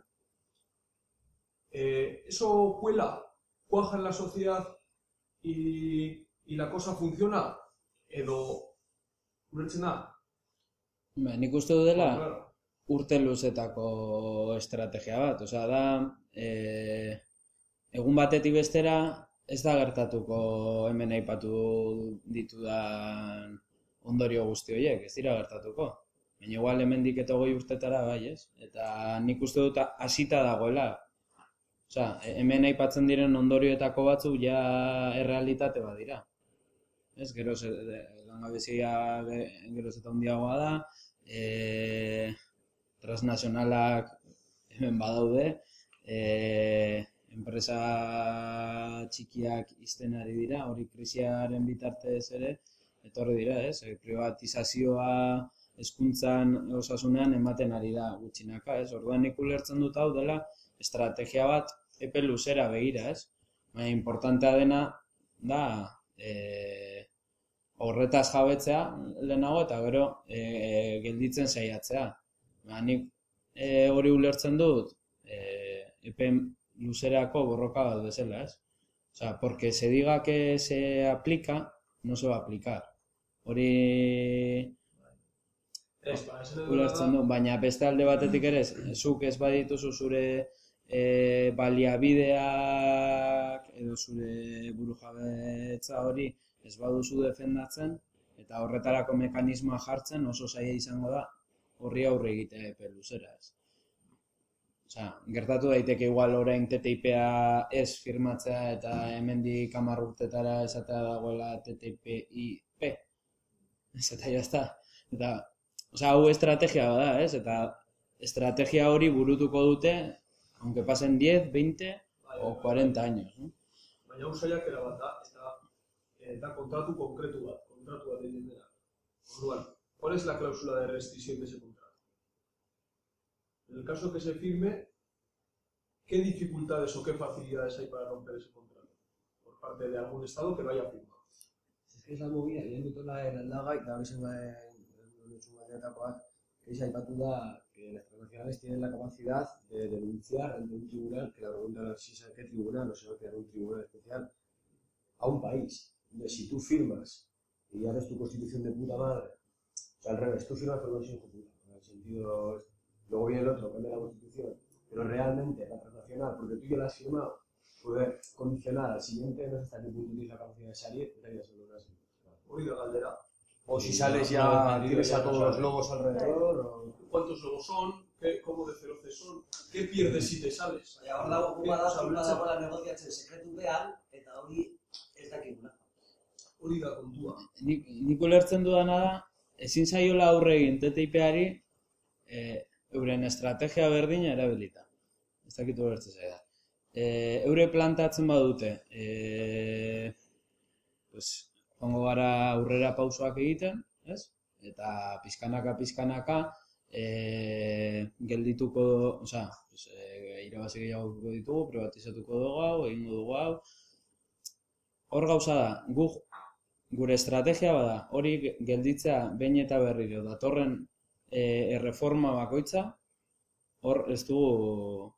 eh, eso cuela, cuaja en la sociedad y, y la cosa funciona, edo, ulertzen da? Ba, nik uste dela, Claro. urte luzetako estrategia bat. Osea, da, e, egun batetik bestera ez da gertatuko hemen aipatu ditudan ondorio guzti horiek, ez dira gertatuko. Baina igual hemendik eta hogei urtetara bai, ez? Eta nik uste dut hasita dagoela. Osea, hemen aipatzen diren ondorioetako batzuk ja errealitate bat dira. Ez, geroz, e, langabezia ge- geroz eta handiagoa da, e, transnazionalak hemen badaude, e, enpresa txikiak izten ari dira, hori krisiaren bitartez ere, etorri dira, ez? E, privatizazioa hezkuntzan osasunean ematen ari da gutxinaka, ez? Orduan nik ulertzen dut hau dela estrategia bat epe luzera begira, ez? Baina importantea dena da e, horretaz jabetzea lehenago eta gero e, gelditzen saiatzea. Ba, nik e, hori ulertzen dut e, epe luzerako borroka bat bezala, ez? Osea, porque se diga que se aplica, no se va a aplicar. Hori ba, ulertzen du, baina beste alde batetik ere, zuk ez badituzu zure e, baliabideak edo zure burujabetza hori ez baduzu defendatzen eta horretarako mekanismoa jartzen oso zaila izango da horri aurre egitea epe luzera ez. Osea, gertatu daiteke igual orain TTIP-a ez firmatzea eta hemendik hamar urtetara esatea dagoela TTIP-IP. Ez eta jazta. Eta Osea, hau estrategia bada, ez? Eta estrategia hori burutuko dute, aunque pasen 10, 20 Bai, o bai, 40 años, ¿no? Baina hau saiakera bat da, eta, eta kontratu konkretu bat, kontratu bat egin dena. Orduan, ¿cuál es la cláusula de rescisión de ese contrato? En el caso que se firme, ¿qué dificultades o qué facilidades hay para romper ese contrato? Por parte de algún Estado que lo haya firmado. Es que esa movida, dutela eraldagai, eta hori zen bainetakoak, que se aipatu da que las transnacionales tienen la capacidad de denunciar ante un tribunal, que la pregunta no es si es qué tribunal o si no crear un tribunal especial, a un país. De si tú firmas y haces tu constitución de puta madre, o sea, al revés, tú firmas pero no eres hijo en el sentido, luego viene el otro, cambia la constitución, pero realmente la transnacional, porque tú ya la has firmado, puede condicionar al siguiente, no sé hasta qué punto tienes la capacidad de salir, eta ya se lo das. Hori da galdera. O si sales ya, tienes a todos los lobos alrededor, o... ¿Cuántos lobos son? ¿Qué, ¿Cómo de feroces son? ¿Qué pierdes si te sales? Baina hor dago guma da, guma dagoela negoziatzen sekretupean, eta hori ez dakiguna. Hori da kontua. Nik, nik ulertzen dudana da, ezin zaiola aurre egin TTIP-ari e, euren estrategia berdina erabilita. Ez dakit ulertzen zaida. E, eure plantatzen badute, e, pues, joango gara aurrera pausoak egiten, ez? Eta pizkanaka pizkanaka e, geldituko, osea, pues, e, irabazi gehiago ditugu, privatizatuko dugu hau, egingo dugu hau. Hor gauza da, guk gure estrategia bada, hori ge- gelditzea behin eta berriro datorren e, erreforma bakoitza, hor ez dugu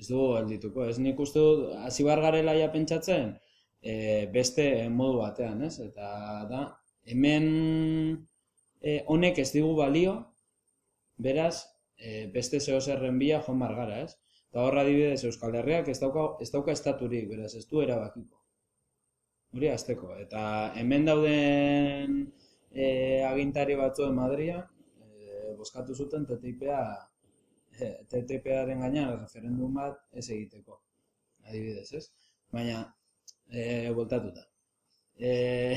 ez dugu geldituko. Ez nik uste dut, hasi behar garela ja pentsatzen, e, beste modu batean, ez? Eta da, hemen e, honek ez digu balio, beraz, e, beste zeo zerren bila joan behar gara, ez? Eta horra adibidez Euskal Herriak ez dauka, ez dauka estaturik, beraz, ez du erabakiko. Hori azteko. Eta hemen dauden e, agintari batzuen Madria, e, boskatu zuten TTIP-a e, TTIP-aren gainean referendum bat ez egiteko. Adibidez, ez? Baina, e, voltatuta. E,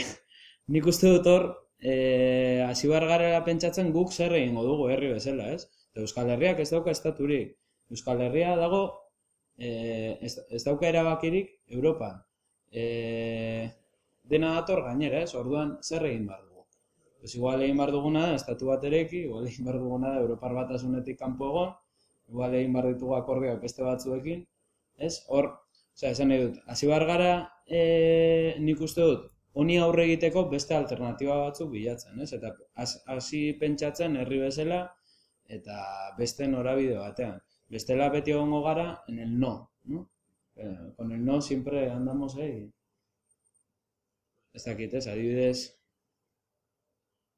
nik uste dut hor, e, hasi behar garela pentsatzen guk zer egingo dugu herri bezala, ez? Euskal Herriak ez dauka estaturik. Euskal Herria dago, e, ez, ez dauka erabakirik Europan. E, dena dator gainera, ez? Orduan zer egin behar dugu? Pues igual egin behar duguna da, estatu bat ereki, igual egin behar duguna da, Europar batasunetik kanpo egon, igual egin behar ditugu akordioak beste batzuekin, ez? Hor, osea, esan nahi dut, hasi behar gara, e, nik uste dut, honi aurre egiteko beste alternatiba batzuk bilatzen, ez? Eta has- hasi pentsatzen herri bezala, eta beste norabide batean. Bestela beti egongo gara en el no, ¿no? Eh, con el no siempre andamos ahí. ez dakit, ez, adibidez,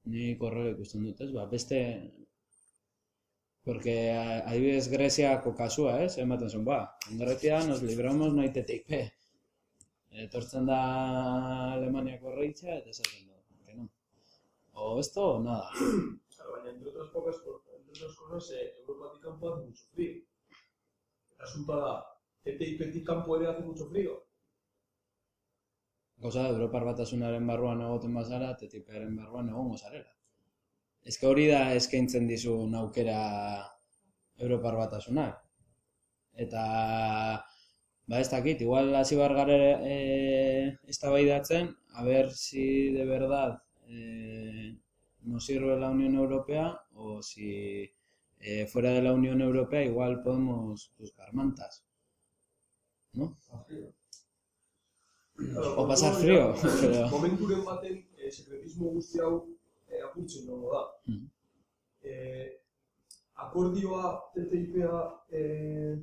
ni korrela ikusten dut, ez, ba, beste, porque adibidez Greziako kasua, ez, ematen zuen, ba, en Grecia nos libramos no hay TTIP. Etortzen da Alemaniako reitza, eta esaten da, que no. O esto o nada. Claro, baina entre otras pocas, entre otras cosas, eh, Europatik kanpo hace mucho frío. Resulta da, TTIP-tik kanpo ere hace mucho frío. Gauza da, Europar batasunaren barruan egoten bazara, TTIP-aren barruan egongo zarela. Ez que hori da eskaintzen dizun aukera Europar batasunak. Eta, ba ez dakit, igual hasi bar gara e, eztabaidatzen, a ver si de verdad eh, nos sirve la Unión Europea o si eh, fuera de la Unión Europea igual podemos buscar mantas. ¿No? O pasar frío, pero... Momenturen baten, eh, sekretismo guzti hau eh, apurtzen dago da. Mhm. Eh, akordioa TTIP-a eh,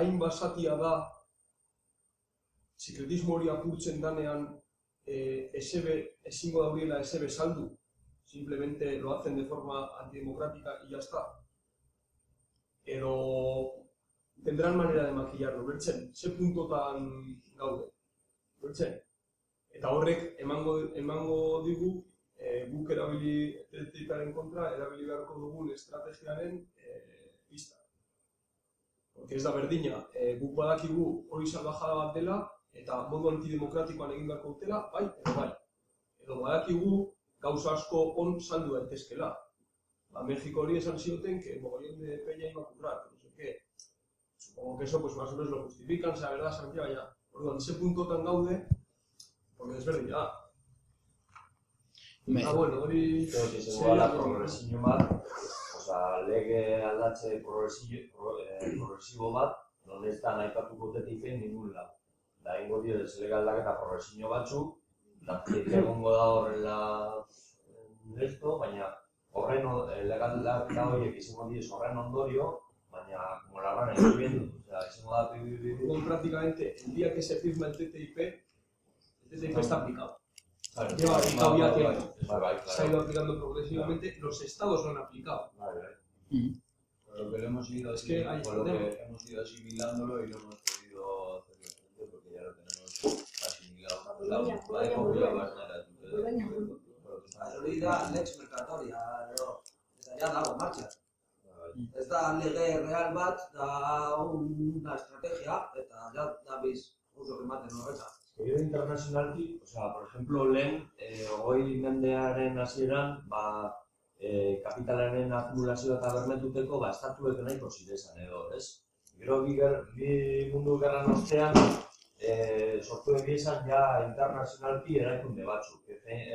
hain basatia da sekretismo hori apurtzen danean eh, SB, ezingo dauriela SB saldu. Simplemente lo hacen de forma antidemocrática y ya está. Edo tendrán manera de maquillarlo, bertzen, ze puntotan gaude, bertzen. Eta horrek emango, emango digu e, guk erabili TTIParen kontra, erabili beharko dugun estrategiaren e, pista. Porque ez da berdina, e, guk badakigu hori salvajada bat dela, eta modu antidemokratikoan egin beharko dutela, bai, edo bai. Edo badakigu gauza asko on saldu daitezkela. Ba, Mexiko hori esan zioten que mogollón de peña iba a. Supongo que eso pues más o menos lo justifican, sea verdad, Santiago, ya. Orduan, ze puntotan gaude, porque desberdina da. Me, Ah, bueno, hori... Pero izango seria da hori. progresio bat, osea, lege aldatze progresio, pro, eh, progresibo bat, non ez da nahipatuko TTIP ningun lado. Da, ingo dio ez lege aldaketa progresio batzuk, da, egongo da horrela eh, esto, baina horren o- eh, legal aldaketa horiek izango diez horren ondorio, baina, como la gran estoy viendo, osea, izango da, bi, bi, bi, bi, Orduan, prácticamente, el día que se firma el TTIP, el TTIP está aplicado. Claro, Lleva bai, aplicado ya bai, bai, tiempo. bai, bai, Se ha ido claro. aplicando progresivamente, los estados lo han aplicado. Bai, bai. Mm. Con lo que lo hemos ido, Es que hay con lo problema. que hemos ido asimilándolo y no hemos podido hacerlo frente porque ya lo tenemos asimilado. Bolonia, La- la Bolonia, época Bolonia. barnera, tú te- Bolonia. con lo que está- Hori da lex merkatoria, edo, eta ja dago martxan. Bai. Ez da lege real bat, da una estrategia, eta ja dabiz oso ematen horretan. Gero internazionalki, osea, por ejemplo, lehen, eh, hogei mendearen hasieran, ba, eh, kapitalaren akumulazioa eta bermetuteko, ba, estatuek nahiko zirezan edo, ez? Gero bi, ger, bi mundu gerran ostean, eh, sortu egiezan ja internazionalki eraikunde batzuk.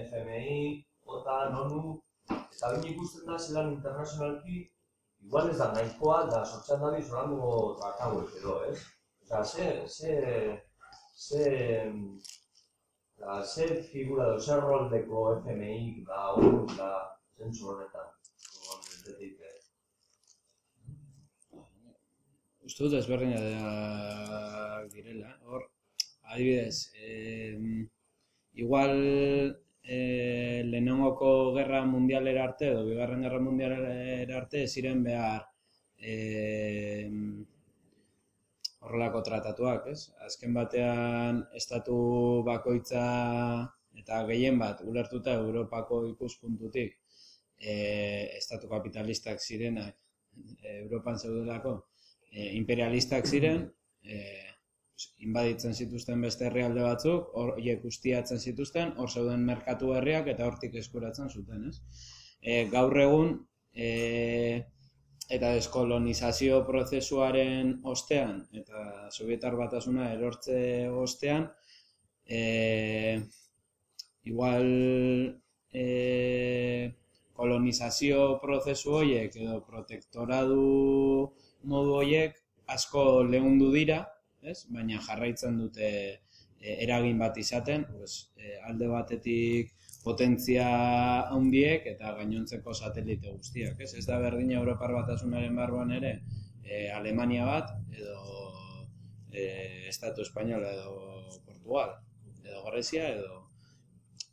FMI, OTAN, ONU, eta bain ikusten da zelan internazionalki, igual ez da nahikoa, da sortzen dabi zolango tratauek edo, ez? Osea, ze, ze, ze, la, ze figura edo, ze rol deko FMI, da, ONU, da, zentzu honetan, con el TTIP. uste dut ezberdinak direla. Hor, adibidez, eh, igual eh, lehenengoko gerra mundialera arte edo bigarren gerra mundialera arte ziren behar eh, horrelako tratatuak, ez? Azken batean estatu bakoitza eta gehien bat ulertuta Europako ikuspuntutik eh, estatu kapitalistak zirenak Europan zeudelako eh, imperialistak ziren, eh, inbaditzen zituzten beste herrialde batzuk, horiek ustiatzen zituzten, hor zeuden merkatu herriak eta hortik eskuratzen zuten, ez? E, gaur egun, e, eta deskolonizazio prozesuaren ostean, eta Sovietar batasuna erortze ostean, e, igual e, kolonizazio prozesu horiek edo protektoradu modu horiek asko lehundu dira, ez? baina jarraitzen dute e, eragin bat izaten, pues, e, alde batetik potentzia handiek eta gainontzeko satelite guztiak. Ez, ez da berdina Europar batasunaren barruan ere e, Alemania bat edo e, Estatu Espainola edo Portugal edo Grezia edo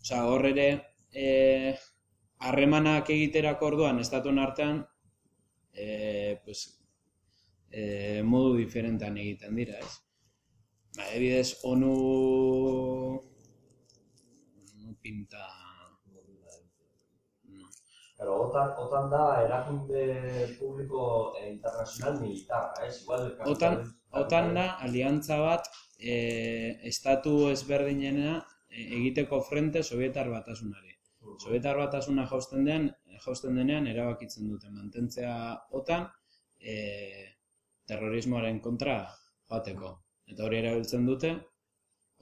Osea, hor ere eh, harremanak egiterako orduan estatuen artean eh, pues, eh, modu diferentean egiten dira, ez? Ba, ebidez, onu... onu pinta... No. Claro, OTAN, OTAN da erakunde publiko e, internacional militarra, ez? Igual, OTAN, OTAN da aliantza bat e, estatu ezberdinena e, egiteko frente Sovietar batasunari. Sovietar batasuna jausten denean, jausten denean erabakitzen dute mantentzea OTAN e, terrorismoaren kontra joateko. Eta hori erabiltzen dute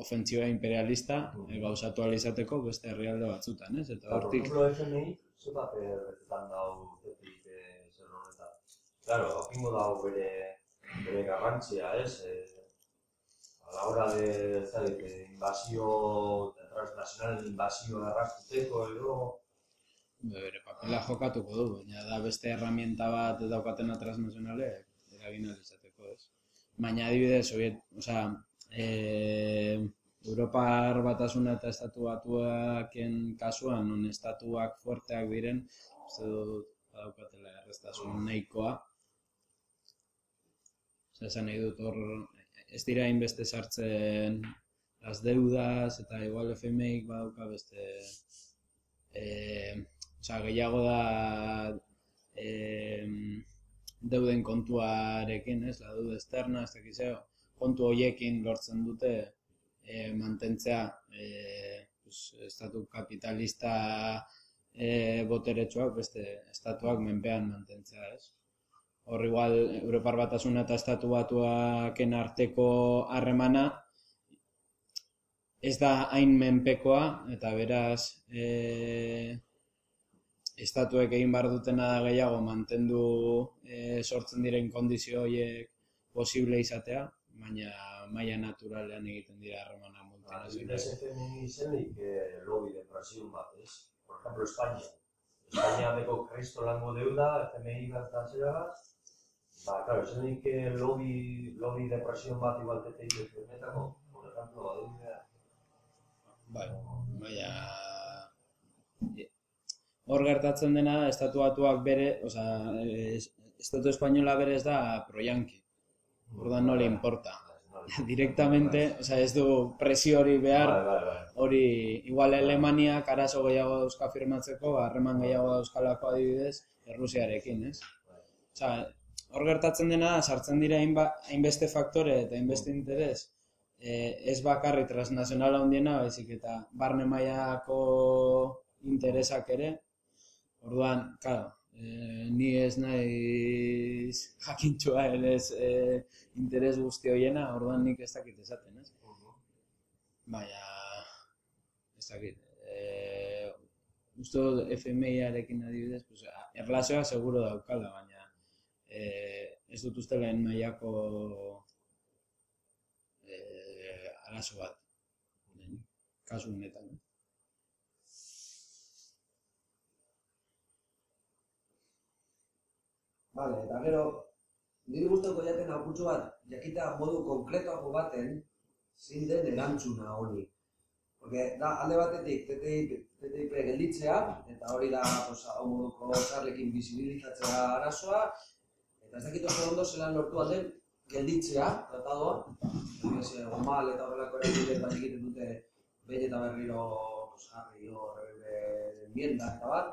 ofentsiba imperialista e, gauzatu ahal izateko beste herrialde batzutan, ez? Eta Claro, por hortik FMI, ze paper betetan dau tetik eh, zer honetan. Claro, apingo dau bere, bere garrantzia, ez? Eh, a la hora de, eh, invasio, transnacional invasio arrastuteko edo, bere papela jokatuko du, baina da beste herramienta bat daukatena transnazionalek eragin ahal izateko, ez? Baina adibidez, soviet, osea, e, Europar batasuna eta estatu batuaken kasuan, non estatuak fuerteak diren, uste dut badaukatela errestasun nahikoa. Osea, esan nahi dut hor, ez dira hainbeste sartzen las deudas, eta igual FMIk badauka beste eh, Osea, gehiago da eh, deuden kontuarekin, ez, la deuda externa, ez dakiz kontu horiekin lortzen dute eh, mantentzea eh, pues, estatu kapitalista eh, boteretsuak beste estatuak menpean mantentzea, ez? Hor igual Europar Batasuna eta Estatu Batuaken arteko harremana ez da hain menpekoa eta beraz eh, estatuek egin behar dutena da gehiago mantendu eh, sortzen diren kondizio horiek posible izatea, baina maila naturalean egiten dira harremana adibidez multinazionalak. FMI izenik eh, lobby de presión bat, ez? Por ejemplo, España. España deko kristo lango deuda, FMI bat da zera ba, claro, izenik eh, lobby, lobby de presión bat igual TTI honetako, por ejemplo, adibidea. Bai, baina e, hor gertatzen dena da, estatu batuak bere, es- estatu espainola berez da proyanki. Orduan no le importa. Directamente, osea, ez du presio hori behar, hori igual Alemaniak arazo gehiago dauzka firmatzeko, harreman gehiago dauzkalako adibidez, Errusiarekin, ez? Osea, hor gertatzen dena, sartzen dira hainbeste faktore eta hainbeste interes, eh, ez bakarri transnazionala handiena, baizik eta barne mailako interesak ere. Orduan, claro, eh, ni ez naiz jakintxoa ere ez eh, interes guzti horiena, orduan nik ez dakit esaten, ez? Baina, ez dakit, eh, uste dut FMI-arekin adibidez, pues, erlazioa seguro daukala, baina eh, ez dut uste lehen mailako eh, arazo bat, kasu honetan. Vale, eta gero, niri guztoko jaten apurtxo bat, jakita modu konkretoago baten, zein den erantzuna hori. Porque da, alde batetik, TTIP, gelditzea, eta hori da, pues, hau moduko txarrekin bizibilizatzea arazoa, eta ez dakit oso ondo zelan lortu alden gelditzea, tratadoa, Adibidez, eh, Gomal eta horrelako erabilek bat egiten dute behin eta berriro jarri hor eh, enmienda eta bat,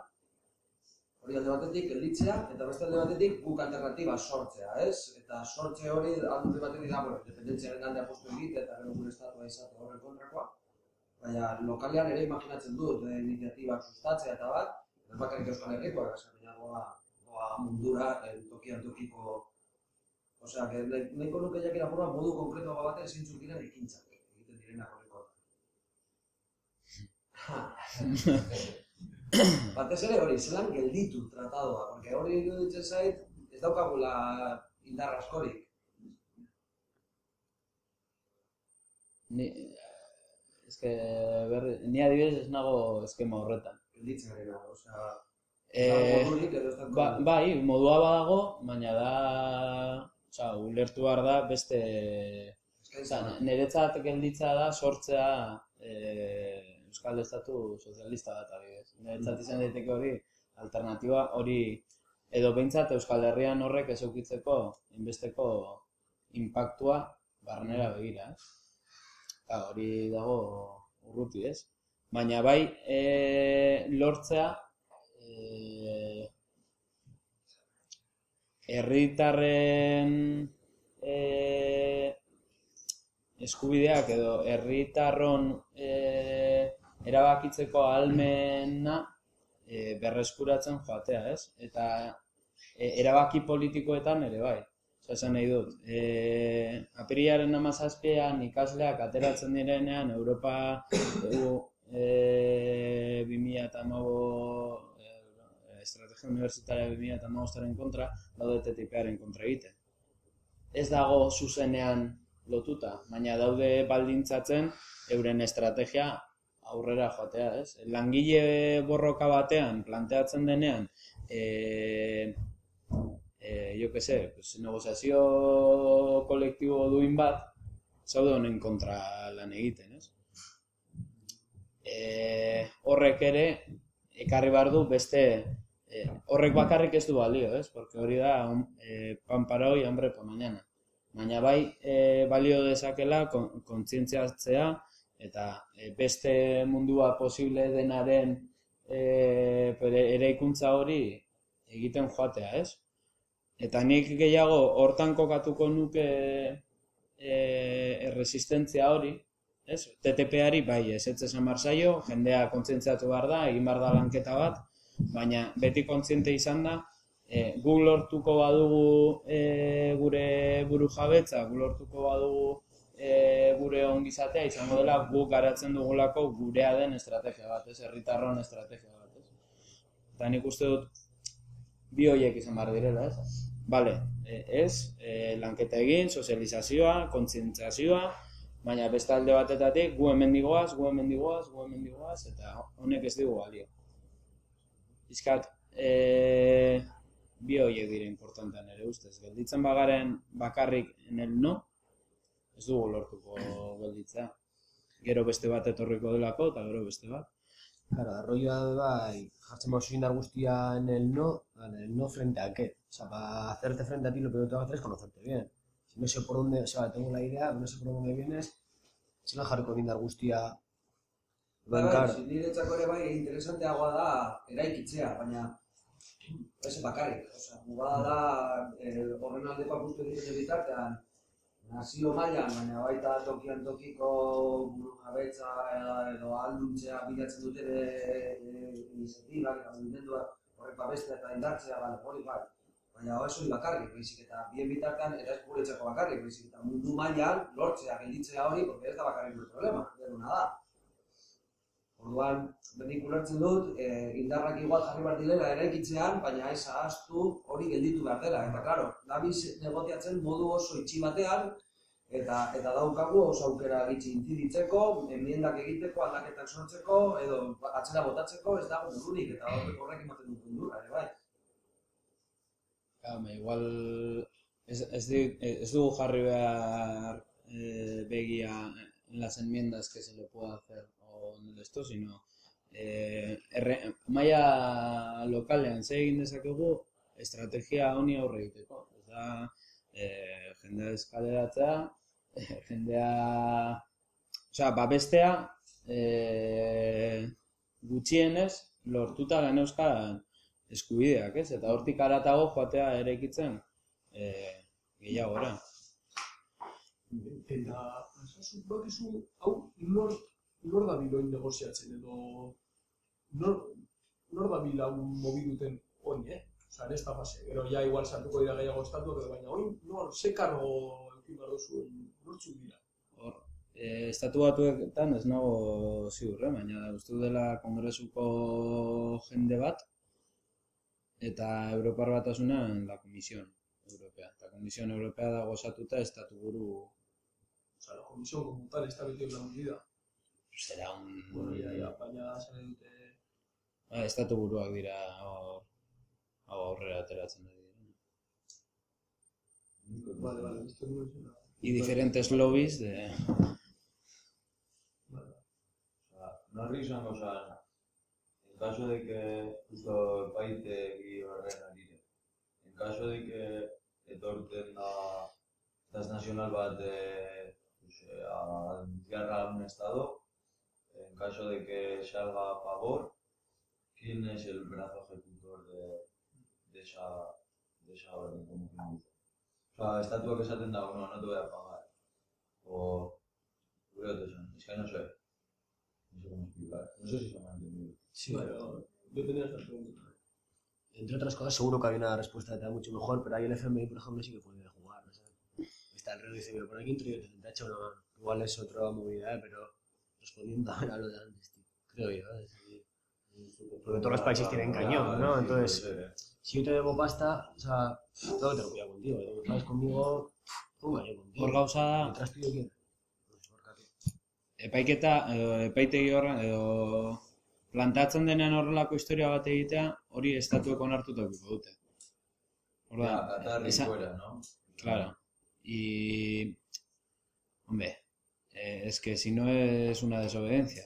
hori alde batetik gelditzea, eta beste alde batetik guk alternatiba sortzea, ez? Eta sortze hori alde batetik da, bueno, independentziaren alde apostu egite eta gero gure estatua izate horren kontrakoa, baina lokalean ere imaginatzen dut eh, iniziatibak sustatzea eta bat, ez bakarrik Euskal Herrikoak, esan baina goa, goa mundura, eh, tokian tokiko, osea, que nahi- nahiko nuke jakin apurra modu konkreto batean zeintzuk diren ekintzak egiten direnak horreko. Batez ere hori, zelan gelditu tratadoa, porque hori iruditzen zait, ez daukagula indar askorik. Ni, eske, berri, ni adibidez ez nago eskema horretan. Gelditzen ari nago, osea, Eh, ba, bai, modua badago, baina da, osea, ulertu behar da beste, osea, niretzat gelditza da sortzea e, Euskal Estatu sozialista bat adibidez. Niretzat izan daiteke hori alternatiba hori edo behintzat Euskal Herrian horrek ez eukitzeko inbesteko impactua barnera begira, ez? Eta hori dago urruti, ez? Baina bai e, lortzea e, herritarren e, eskubideak edo herritarron e, erabakitzeko ahalmena e, berreskuratzen joatea, ez? Eta e, erabaki politikoetan ere bai. Osa, esan nahi dut, e, apirilaren amazazpean ikasleak ateratzen direnean Europa EU e, 2000 eta estrategia universitaria 2000 eta kontra, daude TTIP-aren kontra egiten. Ez dago zuzenean lotuta, baina daude baldintzatzen euren estrategia aurrera joatea, ez? Langile borroka batean planteatzen denean, eh eh jo que sé, pues negoziazio kolektibo duin bat zaude honen kontra lan egiten, ez? Eh horrek ere ekarri bar du beste eh, horrek bakarrik ez du balio, ez? Porque hori da eh pan para hoy, hambre por mañana. Baina bai, e, balio dezakela kontzientziatzea, eta e, beste mundua posible denaren e, eraikuntza hori egiten joatea, ez? Eta nik gehiago hortan kokatuko nuke e, erresistentzia hori, ez? TTP-ari bai, ez ez esan marzaio, jendea kontzientziatu behar da, egin behar da lanketa bat, baina beti kontziente izan da, e, gu lortuko badugu e, gure buru jabetza, gu lortuko badugu e, gure ongizatea izango dela guk garatzen dugulako gurea den estrategia bat, ez, herritarron estrategia bat, ez. Eta nik uste dut bi horiek izan behar direla, ez. Bale, e, ez, e, lanketa egin, sozializazioa, kontzientzazioa, baina beste alde batetatik gu hemen digoaz, gu hemen digoaz, gu hemen digoaz, eta honek ez digu balio. Izkat, e, bi horiek dire importantean ere ustez. Gelditzen bagaren bakarrik en el no, ez dugu lortuko gelditzea. Gero beste bat etorriko delako eta gero beste bat. Claro, arroioa bai, jartzen maus indar guztia en el no, en el no frente a qué. O sea, para hacerte frente a ti lo primero que tengo que hacer es conocerte bien. Si no sé por dónde, o sea, tengo la idea, no sé por dónde vienes, si no jarriko indar guztia Bai, bai, niretzako ere bai, interesanteagoa da eraikitzea, baina ez bakarrik. Osea, mugada da, eh, horren aldeko apustu egiten bitartean, nazio mailan, baina baita tokian tokiko buru jabetza edo alduntzea bilatzen dute iniziatibak eta mugimenduak horrek babestea eta indartzea, bale, hori bai. Baina hori zuri bakarrik, baizik eta bien bitartan guretzako bakarrik, baizik eta mundu mailan lortzea, gelditzea hori, porque ez da bakarrik problema, deruna da. Orduan, benik ulertzen dut, e, indarrak igual jarri behar direla eraikitzean, baina ez ahaztu hori gelditu behar dela. Eta, klaro, dabiz negotiatzen modu oso itxi batean, eta eta daukagu oso aukera gitxi intziditzeko, enmiendak egiteko, aldaketak sortzeko, edo atzera botatzeko, ez dago bururik, eta horrek ematen dut mundura, ere bai. Ja, igual ez, ez, ez dugu jarri behar eh, begia en las enmiendas que se le pueda hacer el esto, sino eh, erre, maia lokalean ze egin dezakegu estrategia honi aurre egiteko. Ez da, eh, jendea eskaleratzea, eh, jendea, osea, babestea, eh, gutxienez, lortuta geneuzkan eskubideak, ez? Eta hortik aratago joatea ere ikitzen eh, gehiagora. Eta, esasun, bakizu, hau, nor, nor da biloin negoziatzen edo nor, nor da bilau mobi duten oin, eh? Osa, ez da fase, gero ja igual sartuko dira gehiago estatuak edo baina oin, nor, ze kargo eukin behar duzuen, nortzuk dira? Hor, e, estatu batuetan ez nago ziur, eh? baina uste dela kongresuko jende bat, eta Europar batasunan la Komisión Europea. Eta Komisión Europea dago osatuta estatu buru... Osa, la Komisión como tal está metido en la medida. Será un... Bueno, ya, ya, baina dute... Ah, estatu buruak dira hor hau aurrera ateratzen da dira. Vale, vale, esto no es. Y diferentes lobbies de... Vale. norri izango zan, en caso de que justo epaitegi horren arire, en caso de que etorten da transnacional bat eh, pues, a a un estado, en caso de que salga a favor, ¿quién es el brazo ejecutor de, de esa, de esa orden? como quien dice? O sea, estatuak esaten da, no, no te voy a pagar. O, es que no sé. No sé cómo explicar. No sé si se me ha entendido. Sí, Bueno, yo tenía esta pregunta. entre otras cosas, seguro que había una respuesta que te da mucho mejor, pero ahí el FMI, por ejemplo, sí que puede jugar. ¿no? Está el rey y dice, mira, por aquí entro yo, te, te echa una mano. Igual es otra movilidad, pero respondiendo a lo de antes, tío. Creo yo, ¿eh? Sí. Porque todos los países tienen cañón, ¿no? Sí, Entonces, ser, eh. si yo te debo pasta, o sea, tengo que cuidado contigo. Si me pagas conmigo, un cañón contigo. Hor gauza da, Mientras tú borkatu. epaiketa edo epaitegi horren edo plantatzen denean horrelako historia bat egitea, hori estatuek onartuta edukiko dute. Hor da, y esa- fuera, ¿no? claro. Y, hombre, eh, es que si no es una desobediencia.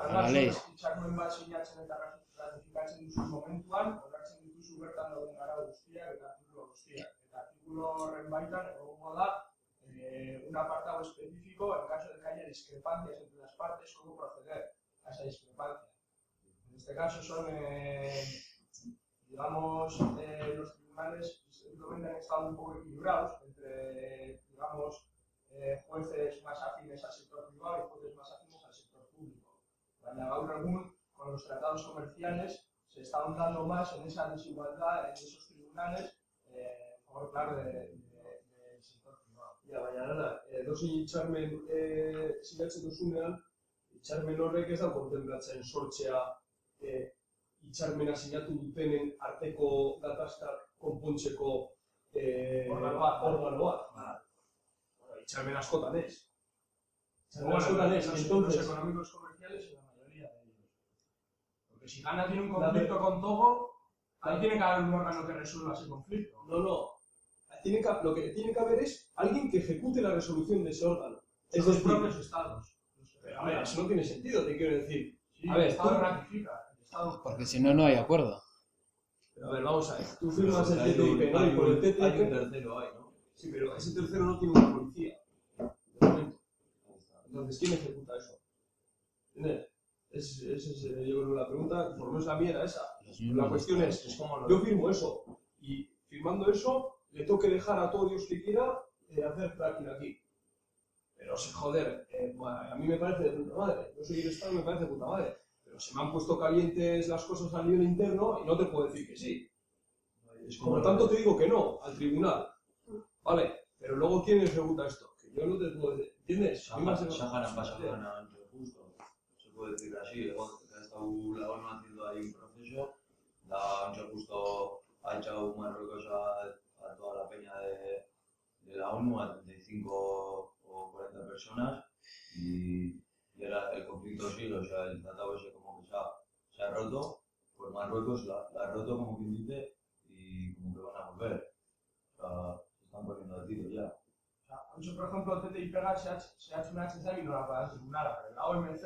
A la ley. Un apartado específico en caso de que haya discrepancias entre las partes, cómo proceder a esa discrepancia. En este caso son, eh, digamos, eh, los tribunales históricamente han estado un poco equilibrados entre, digamos, eh, jueces más afines al sector privado y jueces más afines al sector público. Baina gaur egun, con los tratados comerciales, se está ahondando más en esa desigualdad en esos tribunales, eh, favor, claro, de- de- del sector privado. Ja, baina nana, edozein hitzarmen eh, sinatzen duzunean, hitzarmen horrek ez da kontemplatzen sortzea eh, hitzarmena sinatu dutenen arteko gatazkak konpontzeko eh, Organo hitzarmen askotan ez. Hitzarmen Bueno, askotan ez, los, entonces, económicos comerciales en la mayoría de ellos. Porque si Ghana tiene un conflicto con Togo, ahí tiene que haber un órgano que resuelva ese conflicto. no, no. Tiene que, lo que tiene que haber es alguien que ejecute la resolución de ese órgano. Es los propios estados. pero, a ver, eso no tiene sentido, te quiero decir. Sí, A ver, el Estado tú- ratifica. El Estado Porque si no, no hay acuerdo. Pero a ver, vamos a ver. Tú firmas el TTIP, ¿no? Y por el Hay un TTIP... tercero ahí, ¿no? Sí, pero ese tercero no tiene una policía. Entonces, ¿quién ejecuta eso? ¿Entiendes? Es- Esa es, eh, yo creo, la pregunta, por lo menos la mía era esa. La cuestión es, como yo firmo eso, y firmando eso, le tengo que dejar a todo Dios que quiera eh, hacer fracking aquí. Pero, joder, eh, a mí me parece de puta madre. Yo soy Estado me parece de puta madre. Pero se me han puesto calientes las cosas a nivel interno y no te puedo decir que sí. Es Por lo tanto, te digo que no, al tribunal. Vale, pero luego, ¿quién ejecuta esto? Que yo no te puedo decir, ¿entiendes? A mí me hace- Saharan pasa a justo. Se puede decir así, luego que ha estado la ONU haciendo ahí un proceso, da ancho justo ha echado Marruecos a, a toda la peña de, de la ONU, a 35 o 40 personas, y, y ahora el conflicto sigue, o sea, el tratado ese como que se ha, se ha roto, pues Marruecos la, la ha roto como quien dice, y como que van a volver. O sea, se están poniendo a tiro ya. O sea, Ancho, por ejemplo, TTIP se ha, se ha hecho una HCA y no la puede tribunal, pero la OMC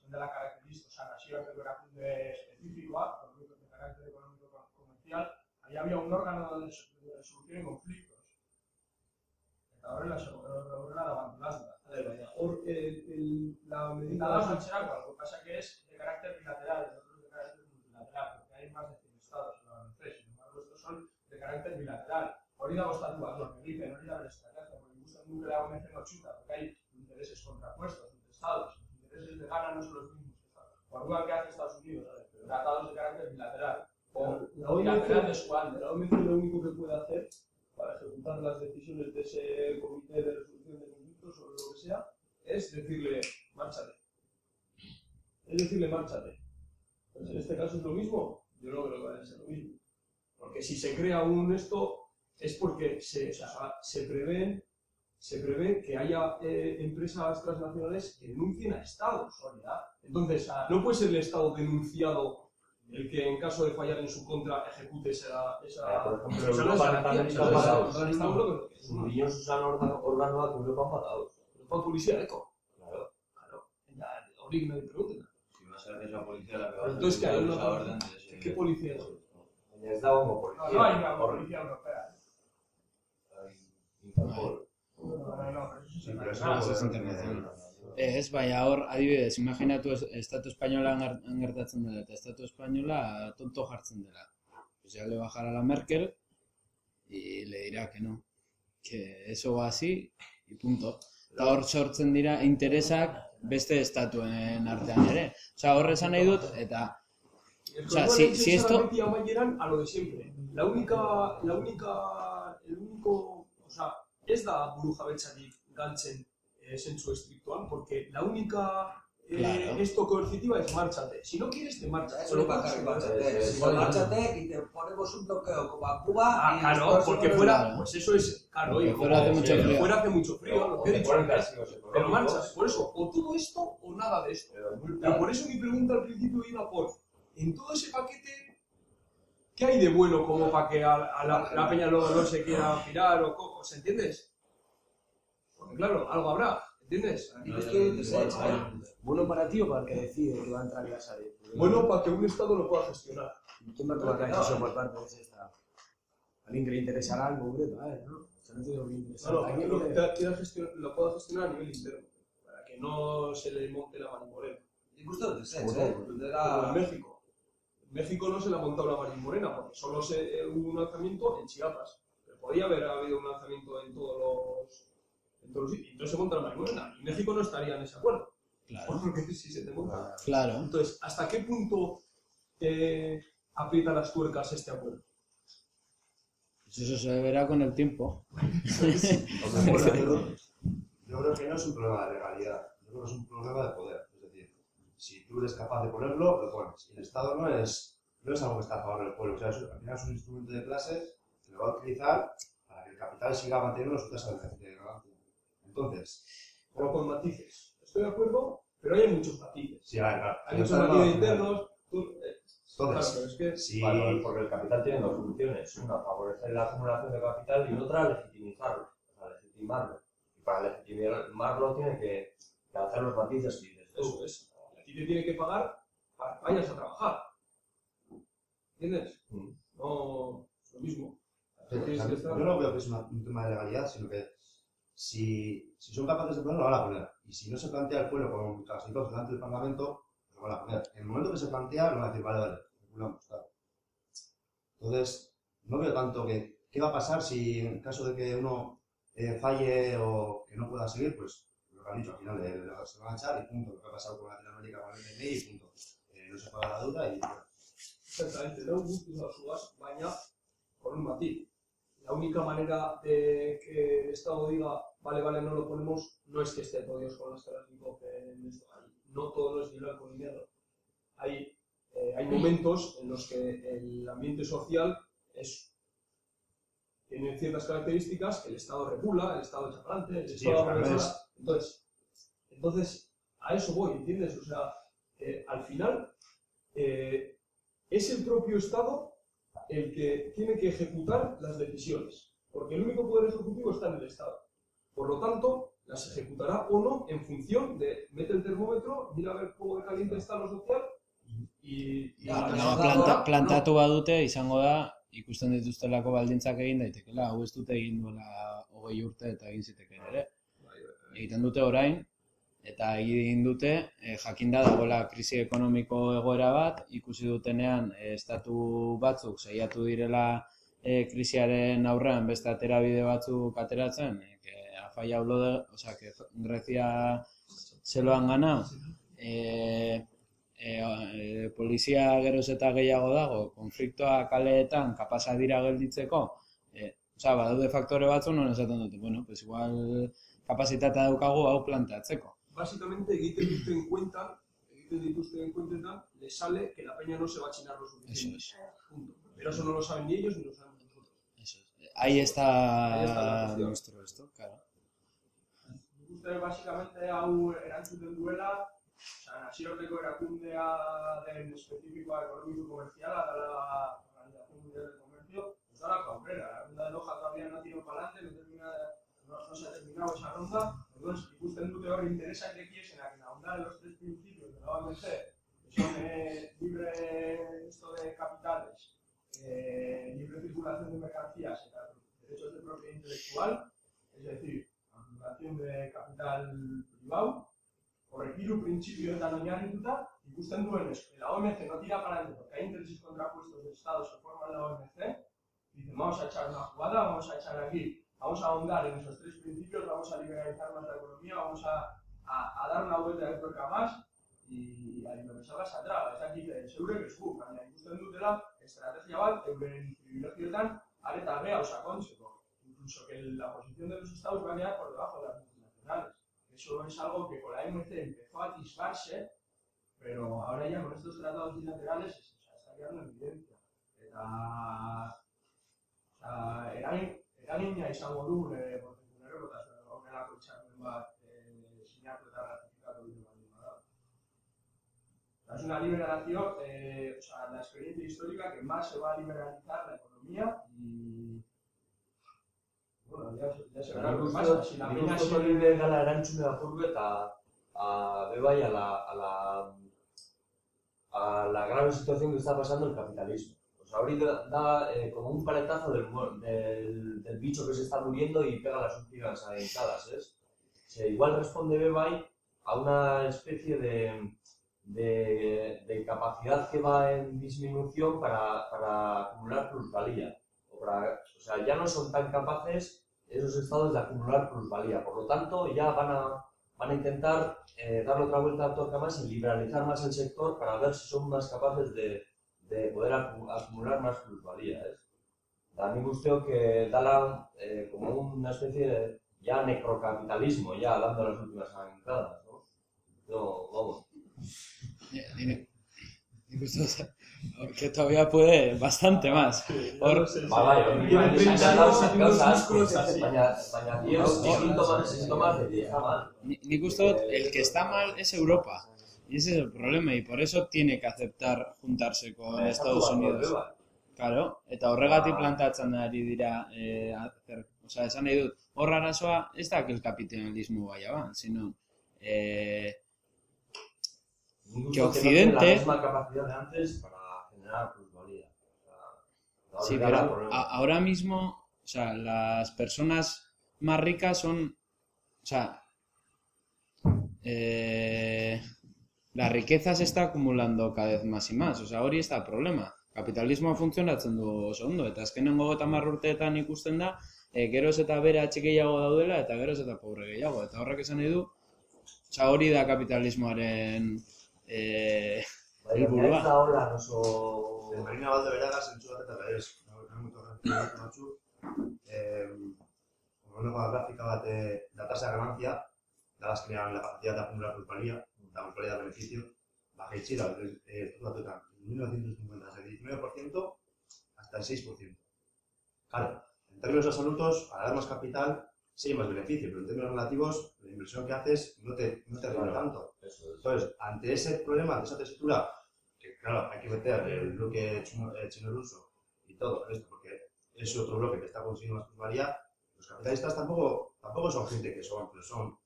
son de la característica, o sea, nazioak erakunde espezifikoa, de carácter económico comercial, ahí había un órgano de, de resolución de conflictos. Eta horrela, horrela da abandonada. A ver, vaya, hor, el- el- la medida... Más ancheraco, lo que pasa que es de carácter bilateral, el otro es de carácter multilateral, porque hay más de 100 estados en la OMC, sin embargo estos son de carácter bilateral. Hori dago estatuak, que hori da bere OMC no chuta, porque hay intereses contrapuestos entre estados, los intereses de Ghana no son los mismos que estados. Por que hace Estados Unidos, tratados de carácter bilateral, o La OMC, Escuadra. la OMC lo único que puede hacer para ejecutar las decisiones de ese comité de resolución de conflictos o lo que sea es decirle, márchate. Es decirle, márchate. Pues en este caso es lo mismo. Yo no creo que vaya a ser lo mismo. Porque si se crea un esto es porque se, o sea, se prevén se prevé que haya eh, empresas transnacionales que denuncien a estados. Entonces, no puede ser el estado denunciado el que en caso de fallar en su contra ejecute esa... esa Por ejemplo, esa- Europan esa- también esa- está esa- pasado. esa- estamos locos, que es una- Zurbillos usan organo- organoak Europan badauz. Europa poliziareko. Claro. Claro. Eta hori nahi pregunten. ser que es la policía la que va a Pero entonces, ¿qué hay ejecutar una esa policía? orden de ese- ¿Qué policía es? Baina ez dago como No, policía. no hay una hor- policía europea. hay Interpol. Es puede- internacional. Ez, baina hor, adibidez, imaginatu es- Estatu Espainolan gertatzen dela, eta Estatu Espainola tonto jartzen dela. Pues ya le bajará la Merkel y le dirá que no, que eso va así y punto. Eta hor sortzen dira interesak beste estatuen artean ere. Osea, hor esan nahi dut, eta El O sea, problema si- si esto- a lo de siempre. La única, la única, el único, o sea, ez da burujabetzarik galtzen eh, zentzu estrictuan, porque la única eh, Claro. esto coercitiva es márchate. Si no quieres, te marchas. Eso lo bajar, márchate. Si no, márchate y te ponemos un bloqueo como a Cuba. Ah, y claro, porque fuera, pues eso es, claro, Porque y fuera hace mucho frío. fuera hace mucho frío, lo que he te dicho ponen antes. castigos Pero marchas, por eso, o todo esto o nada de esto. pero por eso mi pregunta al principio iba por, en todo ese paquete, ¿qué hay de bueno como para que a, a la, la peña luego no se quiera pirar o cómo? ¿Se entiendes? Porque claro, algo habrá, ¿entiendes? Es que. Bueno para ti o para el que decide que va a entrar y va a salir. Porque Bueno, para que un Estado lo pueda gestionar. ¿Quién va a tomar la decisión por parte de ese Estado? Alguien que le interesará algo concreto, a ver, ¿no? O sea, no tiene que interesar. Claro, ¿A para que lo, quiera gestionar- lo pueda gestionar a nivel interno, para que no se le monte la Marín Morena. Y justo te sé, Como ¿eh? Como era- en México. México no se le ha montado la Marín Morena, porque solo se, eh, hubo un lanzamiento en Chiapas. Pero podía haber habido un lanzamiento en todos los, en todos los sitios. Entonces se monta la Marín Morena. Y México no estaría en ese acuerdo. claro, Porque si se te monta. claro. Entonces, ¿hasta qué punto eh, aprieta las tuercas este acuerdo? Pues eso se verá con el tiempo. Bueno, yo, yo creo que no es un problema de legalidad, yo creo que es un problema de poder. Si tú eres capaz de ponerlo, lo pones. Y el Estado no es, no es algo que está a favor del pueblo, o sea, es, al final es un instrumento de clase que lo va a utilizar para que el capital siga manteniendo su tasa de ganancia. Entonces, Pero con matices. Estoy de acuerdo, pero hay muchos matices. sí, claro, Hay muchos matices internos. tú- eh, Entonces, es que porque el capital tiene dos funciones. Una, favorecer la acumulación de capital y otra, legitimizarlo. O sea, legitimarlo. Y para legitimarlo tiene que, que hacer los matices que dices tú. Eso es. Ti te tiene que pagar para que vayas a trabajar. ¿Entiendes? Mm. No es lo mismo. Yo Tienes que estar- no veo que es una- un tema de legalidad, sino que si, si son capaces de ponerlo, lo van a poner. Y si no se plantea el pueblo como casi todos delante del Parlamento, pues lo van a poner. En el momento que se plantea, lo van a decir, vale, vale, regulamos, claro. Entonces, no veo tanto que qué va a pasar si en caso de que uno eh, falle o que no pueda seguir, pues que han dicho, al final le- le- se van a echar y punto. Lo que ha pasado con Latinoamérica con el y punto. Eh, no se paga la deuda y Exactamente, no guztiz subas, baina con un matiz. La única manera de que el Estado diga, vale, vale, no lo ponemos, no es que esté todo Dios con las caras en esto. No todo es ni blanco ni negro. Hay, eh, hay momentos en los que el ambiente social es, tiene ciertas características que el Estado regula, el Estado echa el Sí, Estado es- Entonces, entonces, a eso voy, ¿entiendes? O sea, eh, al final, eh, es el propio Estado el que tiene que ejecutar las decisiones, porque el único poder ejecutivo está en el Estado. Por lo tanto, las ejecutará o no en función de mete el termómetro, mira a ver cómo de caliente está lo social y, y Ya, la planta, no. plantatu badute izango da ikusten dituztelako baldintzak egin daitekela, hau ez dute egin duela hogei urte eta egin zitekeen ere. Egiten dute orain, eta egin dute eh, jakinda dagoela krisi ekonomiko egoera bat, ikusi dutenean eh, estatu batzuk saiatu direla eh, krisiaren aurrean beste aterabide batzuk ateratzen, eh, que ha fallado lo de, o sea, que Grecia se lo han ganado, eh, e, e, polizia geroz eta gehiago dago, konfliktoa kaleetan kapasa dira gelditzeko, e, osea, badaude faktore batzuk non esaten dute, bueno, pues igual kapasitatea daukagu hau planteatzeko. Básicamente, egiten duten cuentan, egiten dituzten cuentetan, les sale que la peña no se va a chinar lo Eso suficiente. es, Punto. Pero eso no lo saben ni ellos ni lo sabemos nosotros. eso es. Ahí está, Ahí está nuestro esto, claro. Nik uste basicamente hau erantzuten duela, oza, nazioarteko erakundea den espezifikoa ekonomiko komerziala, dela Organización Mundial del Comercio, pues dala aurrera. La de Doha todavía no ha tirado para adelante, no, termina, no, no se ha terminado esa ronda, entonces, busquen tu teoría interesa que quieres en la que ahondar en los tres principios de la OMC, que son eh, libre esto de capitales, eh, libre circulación de mercancías, derechos de propiedad intelectual, es decir, acumulación de capital privado, corregir un principio de oinarrituta ikusten duenez, la OMC no tira para adelante porque hay intereses contrapuestos de estados que forman la OMC, dicen vamos a echar una jugada, vamos a echar aquí vamos a ahondar en esos tres principios, vamos a liberalizar más la economía, vamos a, a, a dar una vuelta de tuerca más, y ahí lo que salga saldrá, ez dakit eh, zeure esku, baina ikusten dutela estrategia bat euren privilegioetan areta bea osakontzeko. Incluso que la posición de los estados va a quedar por debajo de las multinacionales. Eso es algo que con la OMC empezó a atisbarse, pero ahora ya con estos tratados bilaterales o sea, está quedando en evidencia. Eta, sea, eragin, eragina izango du eh, portekunero, eta horrelako itxarmen bat eh, sinatu eta ratifikatu dut baldin bada. Sea, Es una liberalización, eh, o sea, la experiencia histórica que más se va a liberalizar la economía y bueno, ya, ya se verá lo que pasa. Si la mina sigue... gala erantzune apurdu eta a, be bai a la, a la, a la grave situación que está pasando el capitalismo. O sea, ahorita da eh, como un paletazo del, del, del bicho que se está muriendo y pega las últimas encadas, ¿es? Se igual responde Bebay a una especie de, de, de capacidad que va en disminución para, para acumular plusvalía. O, para- o sea, ya no son tan capaces esos estados de acumular plusvalía. Por lo tanto, ya van a, van a intentar eh, darle otra vuelta a tuerca más y liberalizar más el sector para ver si son más capaces de, de poder acu- acumular más plusvalía. ¿es? Da nik usteo que dala eh, como una especie de ya necrocapitalismo, ya dando las últimas entradas, ¿no? Yo, vamos. Nik nik uste dut, que todavía puede bastante más. Hor, Ba, bai, hori Tiene bai, prensa, esan gauza, tiene gauza unos asko, músculos así. baina, baina dio síntomas, síntomas de que está mal. Ni- Nik uste dut, el que está mal es Europa. Y ese es el problema, y por eso tiene que aceptar juntarse con Estados Unidos. Claro, eta horregatik plantatzen ari dira, eh, hacer, o sea, esan nahi dut, hor arazoa ez da que el capitalismo vaya ba, sino, eh, Que Occidente- la misma capacidad de antes para generar plusvalía. O sea, Sí, pero a- ahora mismo, o sea, las personas más ricas son, o sea, eh, la riqueza se está acumulando cada vez más y más, o sea, hori ez da problema. Kapitalismoa funtzionatzen du oso ondo, eta azkenengo gota urteetan ikusten da, e, geroz eta bere atxe gehiago daudela, eta geroz eta pobre gehiago, eta horrek esan nahi du, Osea, hori da kapitalismoaren eh, Baina helburua. ez da hola oso... Marina Valde Veraga zentzu bat eta berez, nahi mutu garrantzia batzu, eh, honeko grafika bat eh, la tasa de ganancia, da azkenean la capacidad de acumular plusvalía, plusvalía de beneficio, baja y chila, eh, datuetan, en 1950, desde el 19% hasta el 6%. Claro, en términos absolutos, para dar más capital, sí hay más beneficio, pero en términos relativos, la inversión que haces no te, no te rinde Claro. tanto. Es. Entonces, ante ese problema, ante esa tesitura, que claro, hay que meter el bloque chino- eh, chino-ruso y todo esto, porque es otro bloque que está consiguiendo más plusvalía, los capitalistas tampoco, tampoco son gente que son, pero son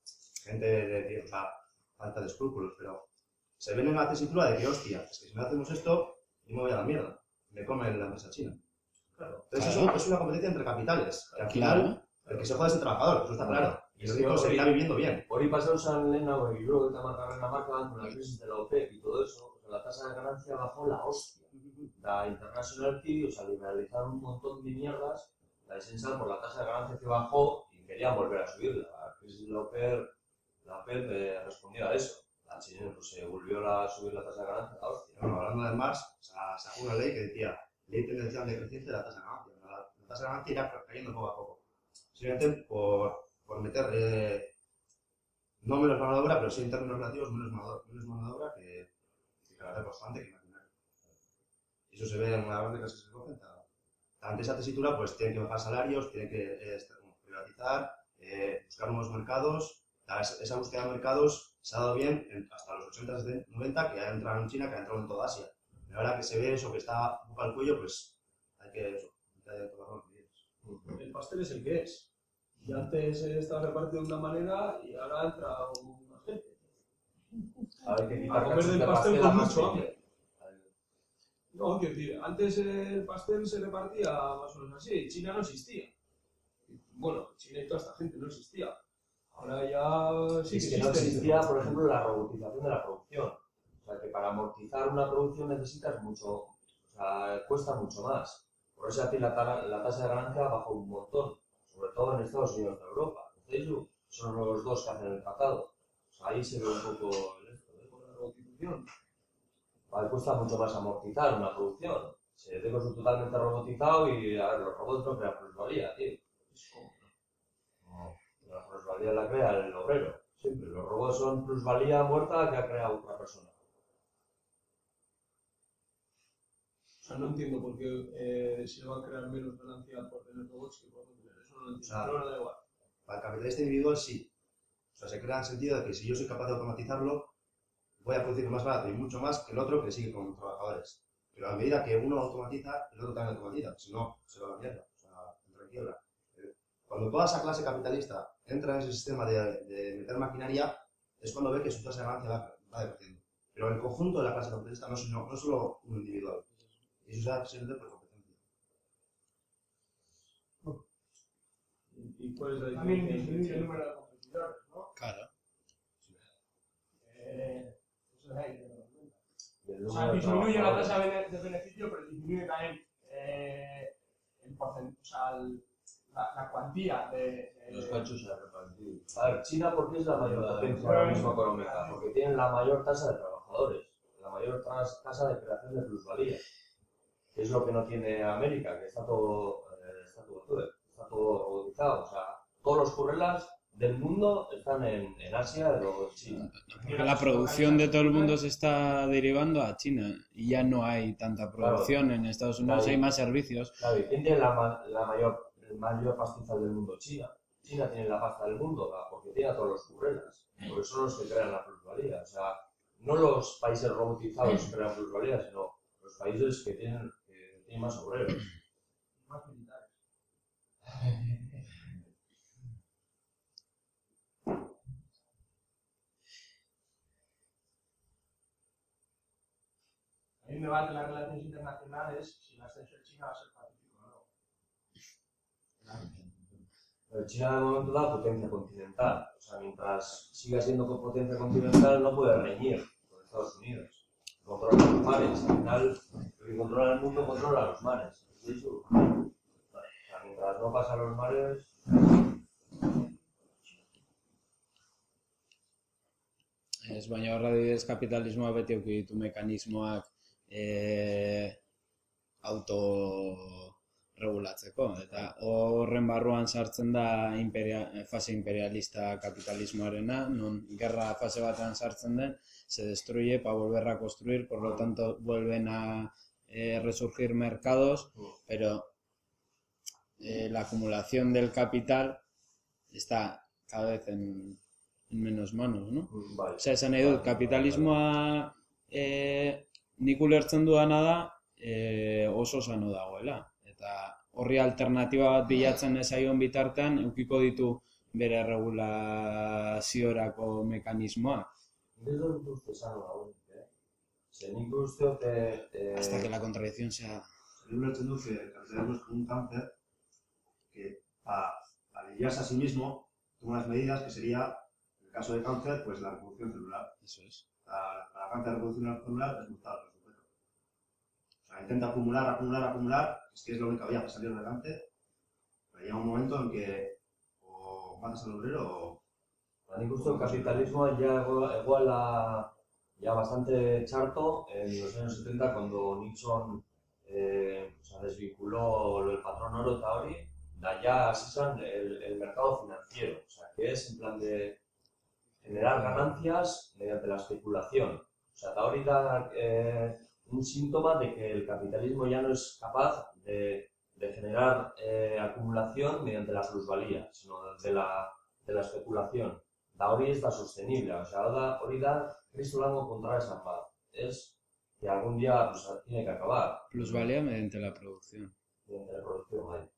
gente de, de- o sea, falta de escrúpulos, pero se ven en la tesitura de que, hostia, es que si no hacemos esto, yo me voy a la mierda, me comen la empresa china. Claro. Entonces, Claro. eso es una competencia entre capitales, que al final, Claro. el que se joda es el trabajador, eso está claro, y el rico seguirá viviendo bien. Hori pasau zen lehenago egiro eta margarren hamarkadan con la crisis de la OPEP y todo eso, o sea, la tasa de ganancia bajó la hostia. Da internacionalki, o sea, liberalizaron un montón de mierdas, la esencial por la tasa de ganancia que bajó y querían volver a subirla. La crisis de la OPEP, la OPEP eh, respondía a eso. La China pues, se volvió a subir la tasa de ganancia, hablando de Marx, o sea, sacó una ley que decía ley tendencial decreciente de la tasa de ganancia. La, tasa de ganancia irá cayendo poco a poco. Simplemente por, por meter eh, no menos mano de obra, pero sí en términos relativos menos mano, de obra que, carácter constante que maquinaria. Y eso se ve en una gráfica que se recoge. Ante esa tesitura, pues tienen que bajar salarios, tienen que eh, este, privatizar, eh, buscar nuevos mercados. Esa búsqueda de mercados se ha dado bien en- hasta los 80, 70, 90, que ha entrado en China, que ha entrado en toda Asia. Pero ahora que se ve eso, que está un poco al cuello, pues hay que, eso, hay que tomar las medidas. El pastel es el que es. Y antes estaba repartido de una manera y ahora entrado más gente. A ver, que A comer del de pastel pastel con mucho gente. No, quiero decir, antes el pastel se repartía más o menos así. China no existía. Bueno, China y toda esta gente no existía. Sí es que no existía, por ejemplo, la robotización de la producción. O sea, que para amortizar una producción necesitas mucho, o sea, cuesta mucho más. Por eso aquí la, la tasa de ganancia bajó un montón, sobre todo en Estados Unidos de Europa. Facebook son los dos que hacen el tratado. O sea, ahí se ve un poco el esto, ¿eh? Con la robotización. Ahí cuesta mucho más amortizar una producción. Se tengo eso totalmente robotizado y a ver, los robots no crean plusvalía, tío. No, la plusvalía la crea el obrero. Siempre. Los robots son plusvalía muerta que ha creado otra persona. O sea, no entiendo por qué eh, se va a crear menos ganancia por tener robots que por no tener. Eso no lo entiendo. sea, Pero bueno, da igual. Para el capitalista individual sí. O sea, se crea en el sentido de que si yo soy capaz de automatizarlo, voy a producir más barato y mucho más que el otro que sigue con trabajadores. Pero a medida que uno automatiza, el otro también automatiza. Si no, se va a la mierda. O sea, entra en quiebra. Cuando toda esa clase capitalista entra en ese sistema de, de meter maquinaria, es cuando ve que su tasa de ganancia va, va decreciendo. Pero el conjunto de la clase capitalista no es no, no es solo un individual. Y eso se da simplemente por competencia. ¿Y cuál es la También el número de competidores, ¿no? Claro. Eh, eso. Y el O sea, disminuye la tasa de de beneficio, pero disminuye también eh, el porcentaje, o sea, el- la, la cuantía de, de- Los cachos se han repartido. A ver, China, ¿por qué es la mayor potencia ahora mismo económica? Porque tienen la mayor tasa de trabajadores, la mayor tas- tasa de creación de plusvalía. Que es lo que no tiene América, que está todo, eh, está todo, está todo robotizado. O sea, todos los currelas del mundo están en, en Asia o en China. Porque la producción de todo el mundo se está derivando a China y ya no hay tanta producción en Estados Unidos, Claro. hay más servicios. Claro, ¿y quién tiene la, la mayor, el mayor pastizal del mundo? China. China tiene la pasta del mundo, ¿verdad? porque tiene a todos los currelas, porque son los que crean la plusvalía. O sea, no los países robotizados que crean plusvalía, sino los países que tienen, que tienen más obreros. más militares. Hay un debate en las relaciones internacionales si la ascenso de China va a ser pacífico o no. Pero China de momento da potencia continental. O sea, mientras siga siendo potencia continental no puede reñir con Estados Unidos. Controla los mares. Al final, el que controla el mundo controla los mares. ¿Es eso? O sea, mientras no pasan los mares, Ez, baina horra didez kapitalismoa beti euki ditu mekanismoak e, autoregulatzeko. Eta horren barruan sartzen da imperia, fase imperialista kapitalismoarena, non gerra fase batean sartzen den, se destruye para volver a construir, por lo tanto vuelven a eh, resurgir mercados, pero eh, la acumulación del capital está cada vez en, en menos manos, ¿no? mm, bai. Osea, esan nahi dut, kapitalismoa e, nik ulertzen dudana da e, oso sano dagoela. Eta horri alternatiba bat bilatzen ezaion bitartean, eukiko ditu bere regulaziorako mekanismoak. Ez dut uste sano dagoenik, eh? Ze nik uste dut... eh, eh, Hasta que la contradicción sea... Yo ulertzen dut capitalismo es como un cáncer que para aliviarse a sí mismo toma unas medidas que sería, en el caso de cáncer, pues la reproducción celular. Eso es. La, la cáncer de reproducción celular es supuesto. O sea, intenta acumular, acumular, acumular, es que es la única vía para salir adelante, pero llega un momento en que o matas al obrero o... Ba, nik uste dut kapitalismoa ya iguala ya bastante charto. En los años 70 cuando Nixon eh, o sea, desvinculó del patrón oro ya hasi zen el, el mercado financiero, o sea, que es en plan de generar ganancias mediante la especulación. O sea, eta hori da eh, un síntoma de que el capitalismo ya no es capaz de, de generar eh, acumulación mediante la plusvalía, sino de la, de la especulación. Da hori ez da sostenible, o sea, da, hori da Cristo lango kontra esan bat. Es que algún día pues, tiene que acabar Plusvalía mediante la producción. mediante la producción. bai.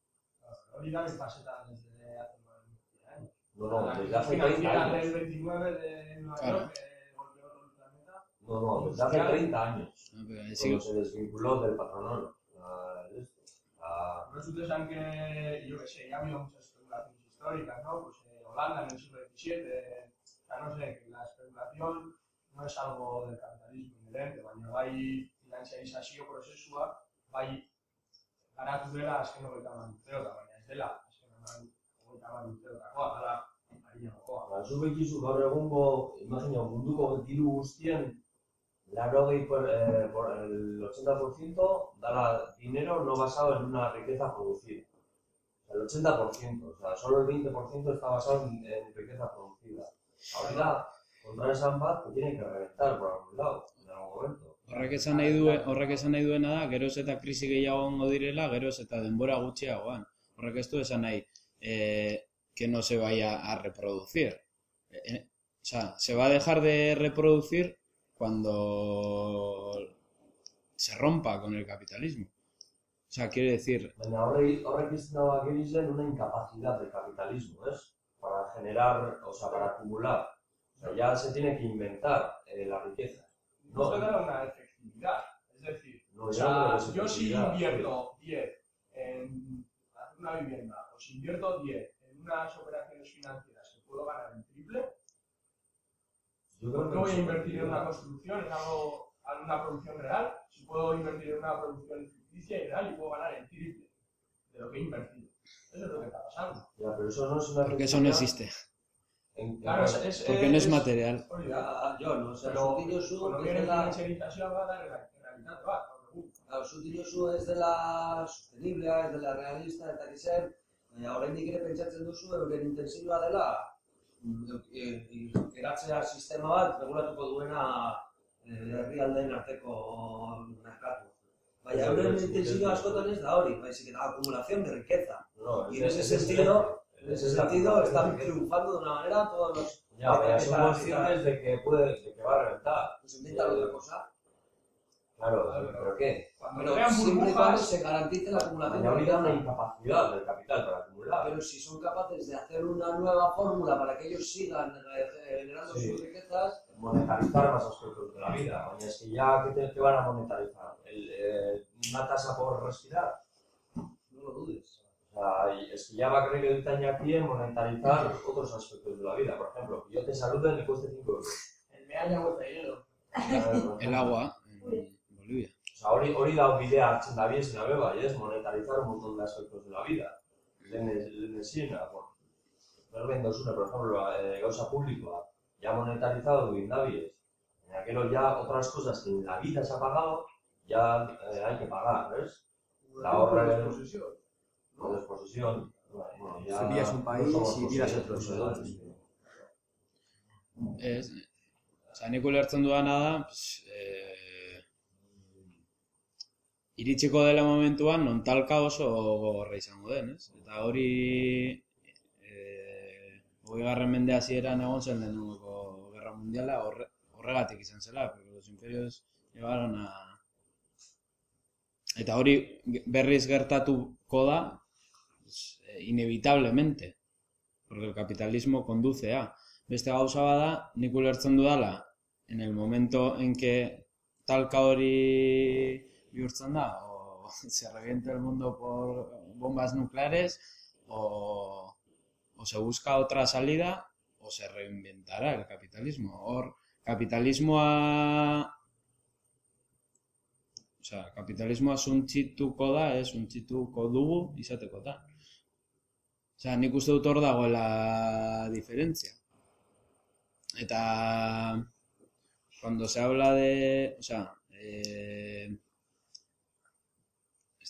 Hori da que paseta desde hace más de 20 años. No, no, desde hace 30 financiera años. del 29 de Nueva Claro. York No, no, desde hace 30 años, pero cuando sí, se desvinculó del patronal. Ah, esto. Ah, Resulta ser que, yo qué sé, ya ha habido muchas especulaciones históricas, ¿no? Pues eh, Holanda en el siglo XVII, ya no sé, que la especulación no es algo del capitalismo inherente, baina bai finanzializazio prozesua, bai garatu dela azken hogeita hamar urteotan, baina ez dela azken hogeita hamar urteotakoa, dela arinagokoa. Ba, zu bekizu gaur egungo, imagina, munduko diru guztien, laurogei por, eh, por el 80% da dinero no basado en una riqueza producida. El 80%, o sea, solo el 20% está basado en, en riqueza producida. Ahorita, contra esan bat, que tiene que reventar por algún lado, en algún momento. horrek esan nahi du horrek esan nahi duena da geroz eta krisi gehiago egongo direla, geroz eta denbora gutxiagoan. Horrek ez du esan nahi eh, que no se vaya a reproducir. Eh, eh, o sea, se va a dejar de reproducir cuando se rompa con el capitalismo. O sea, quiere decir, Baina horrek, horrek izan da bakerizen una incapacidad del capitalismo, ¿es? Para generar, o sea, para acumular. O sea, ya se tiene que inventar eh, la riqueza. No se da una efectividad, es decir, no, O yo yo si invierto 10 en hacer una vivienda o si invierto 10 en unas operaciones financieras que puedo ganar el triple, Yo creo ¿por que no voy a invertir en una construcción, en algo, en una producción real? Si puedo invertir en una producción ficticia y real y puedo ganar el triple de lo que he invertido. Eso es lo que está pasando. Ya, pero eso no es una porque eso no existe, en- Claro, es, es, porque no es material. hori da. Ja, Jon, osea, Pero zuk diozu, ez ekonomiaren dela, finanziarizazioa bada realitate bat, gaur egun. claro, zuk diozu ez dela sosteniblea, ez dela realista, eta gizer, baina oraindik ere pentsatzen duzu euren intentzioa dela mm, e- e- eratzea sistema bat regulatuko duena eh, herrialdeen arteko merkatu. Baina euren intentzioa askotan ez da hori, baizik eta acumulación de riqueza. No, Y en ese- ese ese es sentido, en ese sentido están triunfando de una manera todos los Ya, pero son conscientes de que puede, de que va a reventar. que se inventan otra cosa. Claro, Claro. pero ¿qué? Cuando Pero crean siempre y cuando burbujas, se garantice la acumulación de da una incapacidad del capital para acumular. Pero si son capaces de hacer una nueva fórmula para que ellos sigan eh, generando Sí. sus riquezas, monetarizar más aspectos de la vida. Baina es que ya, ¿qué, te, qué van a monetarizar? El, eh, ¿Una tasa por respirar? no lo dudes. O sea, es que ya va a creer que ahorita aquí en monetarizar otros aspectos de la vida. Por ejemplo, que yo te salude y me cueste 5 euros. el o el hielo. El agua hori, hori da bidea hartzen da biesen abeba, y es monetarizar un montón de aspectos de la vida. Lehen ezina, bueno, berben dozune, por ejemplo, eh, gauza publikoa, ya monetarizado du indabies. Baina gero ya otras cosas que en la vida se ha pagado, ya eh, hay que pagar, ¿ves? La obra de Posesión. la desposesión. Bueno, ya Serías un país no y tiras otro poseedores. Ez, oza, nik ulertzen dudana da, pues, eh, iritsiko dela momentuan non talka oso gogorra izango den, ez? Eta hori eh, hogei garren mende hasieran egon zen lehenengoko gerra mundiala horre, horregatik izan zela, porque los imperios llegaron a... Eta hori berriz gertatuko da, eh, inevitablemente, porque el capitalismo conduce a... Beste gauza bada, nik ulertzen dudala, en el momento en que talka hori bihurtzen da, o se revienta el mundo por bombas nucleares, o, o se busca otra salida, o se reinventará el capitalismo. Hor, kapitalismoa... Osea, kapitalismoa suntsituko da, ez suntsituko dugu izateko da. Osea, nik uste dut hor dagoela diferentzia. Eta cuando se habla de, o sea, eh,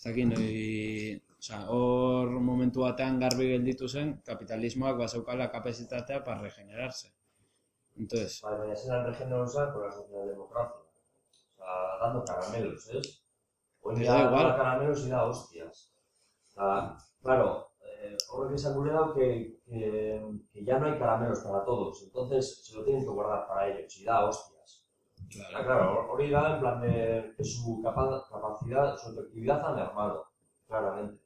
ez dakit noi, o sea, hor momentu batean garbi gelditu zen, kapitalismoak bazeukala kapazitatea para regenerarse. Entonces, Vale, baina zelan regenerosa por la socialdemocracia. O sea, dando caramelos, ¿es? Hoy día da caramelos y da hostias. O sea, claro, eh, horrek esan gure dau que, que, que ya no hay caramelos para todos, entonces se lo tienen que guardar para ellos y da hostias. Ah, claro, claro, hori da en plan de que su capa- capacidad, su efectividad ha mermado, claramente.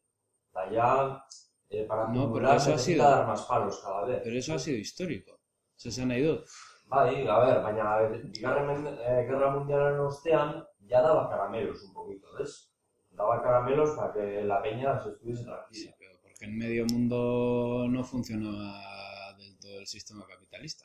Sea, ya eh, para No, pero eso ha sido- dar más palos cada vez. pero eso ha sido histórico. Se nahi dut. Bai, a ber, baina bigarren eh, gerra mundialaren ostean ya daba caramelos un poquito, ¿ves? Daba caramelos para que la peña se estuviese Sí, tranquila. pero porque en medio mundo no funcionaba del todo el sistema capitalista.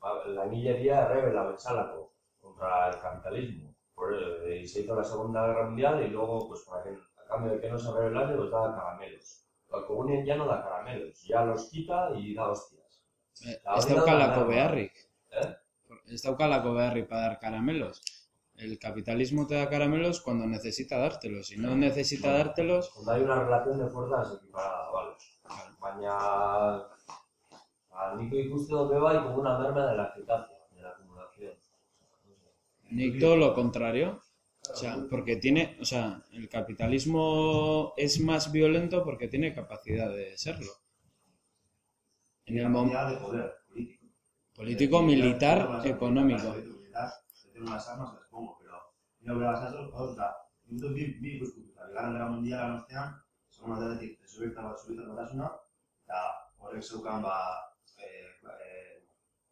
Ba, Langileria errebela bezalako contra el capitalismo. Por, eh, se hizo la Segunda Guerra Mundial y luego, pues para que, a cambio de que no se rebelase, pues daba caramelos. El comunien ya no da caramelos, ya los quita y da hostias. Eh, La daukalako da- beharrik. Eh? Ez daukalako beharrik para dar caramelos. El capitalismo te da caramelos cuando necesita dártelos. Si no necesita dártelos, Cuando hay una relación de fuerzas equiparada, vale. Baina, ba, nik ikuste dut bai como una merma de la eficacia, la. Ni todo lo contrario. O sea, porque tiene, o sea, el capitalismo es más violento porque tiene capacidad de serlo. En el momento Capacidad de poder político. político, Sí, militar, tengo las armas, económico. político, militar, si tengo unas armas, las pongo, pero ni habrá las armas, o sea, nik bi, bi ikuspuntu, eta bigarren gerra mundialan ostean, segun aldetik, Sobietar batasuna, eta horrek zeukan, ba, eh, eh,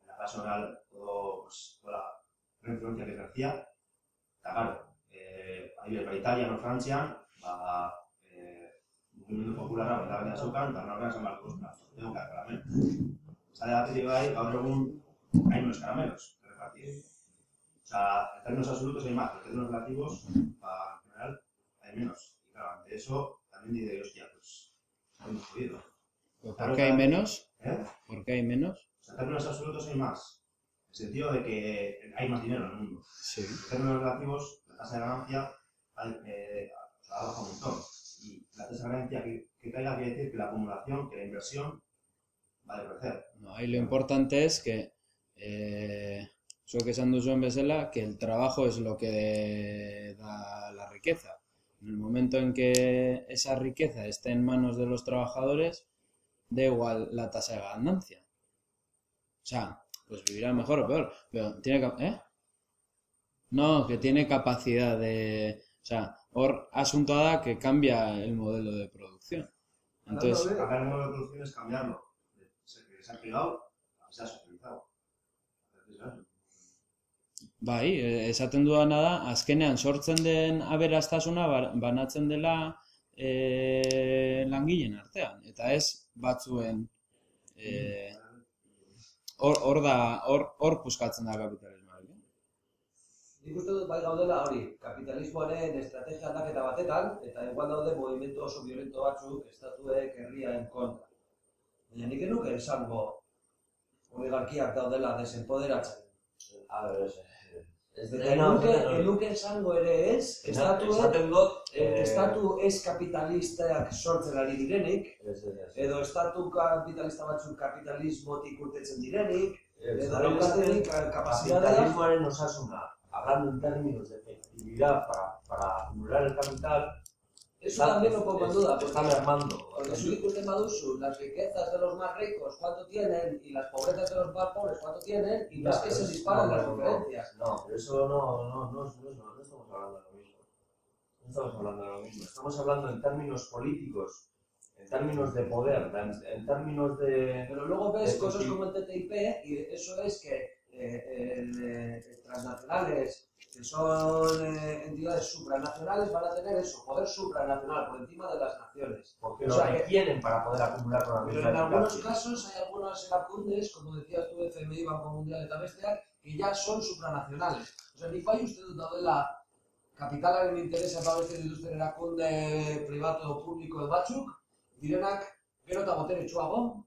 en la fase oral, todo, pues, toda la influencia que ejercía, eta, claro, eh, adibidez, ba, Italian o Frantzian, ba, eh, mugimendu popularra baita baina zeukan, eta horrean esan barko, ostras, tengo que caramelo. Sale batetik bai, gaur egun, hay menos caramelos repartir. O sea, en términos absolutos hay más, pero en términos relativos, en general, hay menos. Y claro, ante eso, también dice, hostia, pues, hemos jodido. ¿Por qué hay menos? ¿Eh? ¿Por qué hay menos? O sea, en términos absolutos hay más. En sentido de que hay más dinero en el mundo. Sí. En términos relativos, la tasa de ganancia ha, eh, ha bajado un montón. Y la tasa de ganancia que, que caiga quiere decir que la acumulación, que la inversión va a decrecer. No, ahí lo importante es que, eh, zuek esan duzuen bezala, que el trabajo es lo que da la riqueza. En el momento en que esa riqueza esté en manos de los trabajadores, da igual la tasa de ganancia. O sea, pues vivirá mejor o peor, pero tiene ¿eh? No, que tiene capacidad de... O sea, hor asuntoa da que cambia el modelo de producción. Entonces, Cambiar el modelo de producción es cambiarlo. De que se ha privado a que sea socializado. Bai, e, esaten dudana da, azkenean sortzen den aberastasuna ba- banatzen dela e, langileen artean, eta ez batzuen e, hor hor da, hor hor puskatzen da kapitalismoarekin. Nik uste dut bai gaudela hori, kapitalismoaren estrategia aldaketa batetan, eta igual daude movimentu oso violento batzuk estatuek herriaren kontra. Baina nik enuke esango oligarkiak daudela desenpoderatzen. A ver, ez, ez dena enuke, enuke esango ere ez, estatuek, Esaten dut, eh, estatu ez kapitalistak sortzen ari direnik, Ez, ez, ez. edo estatu kapitalista batzuk kapitalismotik urtetzen direnik, Ez, edo daukatenik esaten, kapazitatea Capitalismoaren osasuna, hablando en términos de efectividad para, para acumular el capital, Eso también lo pongo en duda, Está mermando. Porque si ikusten baduzu, las riquezas de los más ricos, cuánto tienen, y las pobrezas de los más pobres, cuánto tienen, y ves que se disparan las diferencias. No, pero eso no, no, no, no, es- no estamos hablando de lo mismo. No estamos hablando de lo mismo. Estamos hablando en términos políticos, en términos de poder, en, términos de... Pero luego ves de- cosas como el TTIP, y eso es que eh, eh, transnacionales, que son eh, entidades supranacionales, van a tener eso, poder supranacional, por encima de las naciones. Porque O lo sea, que- requieren para poder acumular con la Pero en algunos casos hay algunos eracundes, como decías tú, FMI, Banco Mundial eta besteak, que ya son supranacionales. O sea, nik bai uste dut daudela kapitalaren interesa babesten dituzten erakunde privatu edo publiko batzuk, direnak gero eta boteretsuago,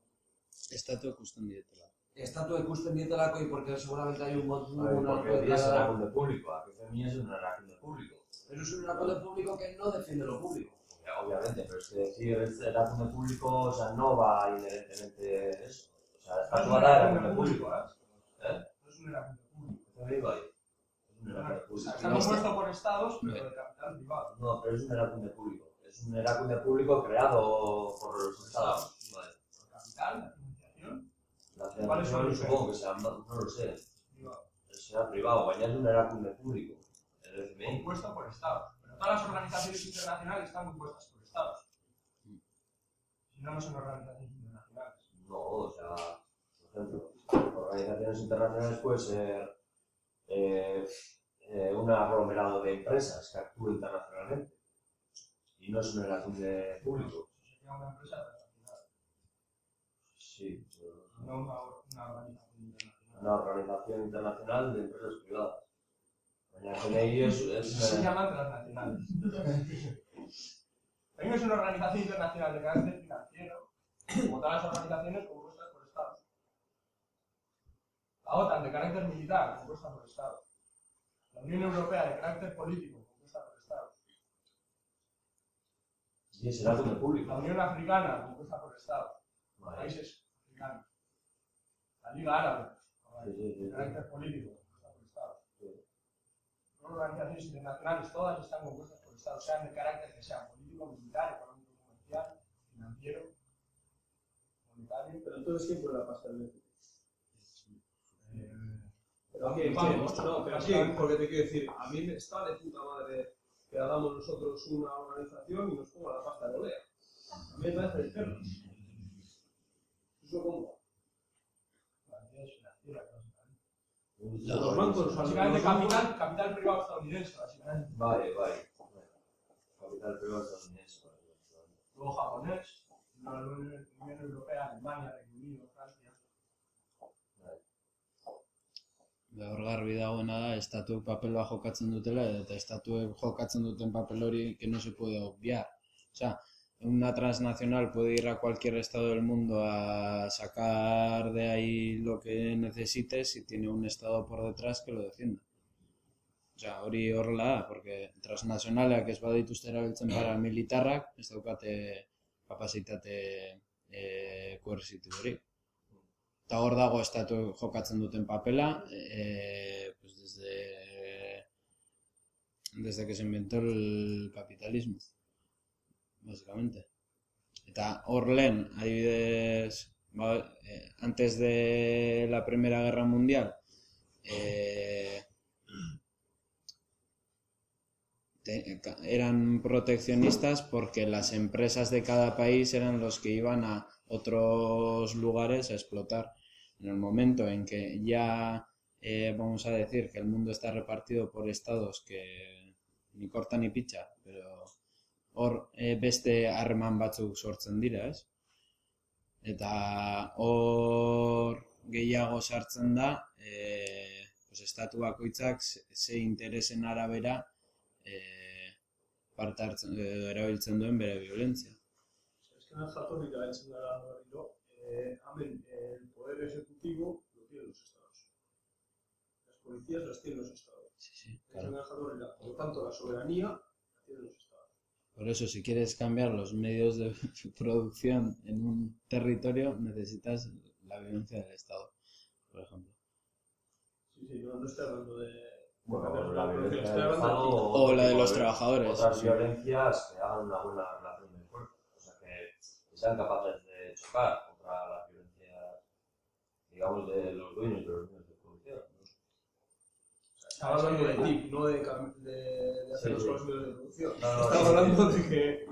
Estatuek usten dietela. estatu ikusten dietelako y porque seguramente hay un montón una Porque es un erakunde público, a que es un erakunde público. pero es un erakunde público que no defiende lo público. Obviamente, pero es que decir es erakunde público, o sea, no va inherentemente eso. O sea, está Es un toda erakunde público, ¿eh? ¿eh? No es un erakunde público. Ahí. Es un erakunde público. está compuesto por estados, pero de capital privado. No, pero es un erakunde público. Es un erakunde público creado por los estados. Vale. Por capital, la financiación, La ¿Cuáles son financiación supongo que sea, no lo sé, privado, será privado, baina es un erakunde público. El FMI. compuesto por estados. Pero todas las organizaciones internacionales están compuestas por estados. Si no, no son organizaciones internacionales. No, o sea, por ejemplo, organizaciones internacionales puede ser eh, eh, un aglomerado de empresas que actúe internacionalmente y no es un ente público. Sería una empresa transnacional, Sí, pero no una, una organización internacional. una organización internacional de empresas privadas. GNI es, Se llaman transnacionales. También es una organización internacional de carácter financiero, como todas las organizaciones Estados. La OTAN de carácter militar, compuesta por Estados. La Unión Europea de carácter político, compuesta por Estados. público. La Unión Africana, compuesta por Estados. Vale. Países africanos. La Liga Árabe, Sí, sí, sí, de sí. carácter político, compuesta por Estados. Son organizaciones internacionales, todas están compuestas por Estados, sean de carácter que sean político, militar, económico, comercial, financiero, monetario. Pero entonces, ¿quién pone la pasta del No, pero ¿a quién? Porque te quiero decir, a mí me está de puta madre que hagamos nosotros una organización y nos ponga la pasta de golea. A mí me parece de perro. Eso básicamente. Los bancos, los Básicamente los bancos- capital, capital privado estadounidense, básicamente. Vale, vale. Capital privado estadounidense. Luego japonés, la Unión Unión Europea, Alemania, Reino Unido, Gaur garbi dagoena da, estatuek papelua jokatzen dutela, eta estatuek jokatzen duten papel hori que no se puede obviar. O sea, una transnacional puede ir a cualquier estado del mundo a sacar de ahí lo que necesite si tiene un estado por detrás que lo defienda. Sea, hori horrela da, porque transnacionalak ez badituzte erabiltzen paramilitarrak, ez daukate kapasitate e, koerzitu Eta hor dago estatu jokatzen duten papela, eh, pues desde, desde que se inventó el capitalismo, básicamente. Eta hor lehen, adibidez, ba, eh, antes de la Primera Guerra Mundial, eh, te- eran proteccionistas porque las empresas de cada país eran los que iban a otros lugares a explotar. En el momento en que ya eh, vamos a decir que el mundo está repartido por estados que ni corta ni picha, pero hor eh, beste harreman batzuk sortzen dira, ez? Eta hor gehiago sartzen da, eh, pues estatu bakoitzak ze, interesen arabera eh, parte hartzen, edo erabiltzen duen bere violentzia. Azkenean jatorrik abentzen gara berriro, eh, eh, el poder ejecutivo lo tienen los estados. Las policías las tienen los estados. Sí, sí, claro. Por lo tanto, la soberanía la tienen los estados. Por eso, si quieres cambiar los medios de producción en un territorio, necesitas la violencia del Estado, por ejemplo. Sí, sí, no, no estoy hablando de... Bueno, la violencia del Estado. O la de los trabajadores. Otras sí. violencias que hagan una buena relación de fuerza. O sea, que sean capaces de chocar contra las violencias, digamos, de los dueños de los medios de producción. ¿no? Estaba hablando de tip, no de, de, de hacer Sí, los medios de producción. No, no, Estaba sí, hablando sí. de que,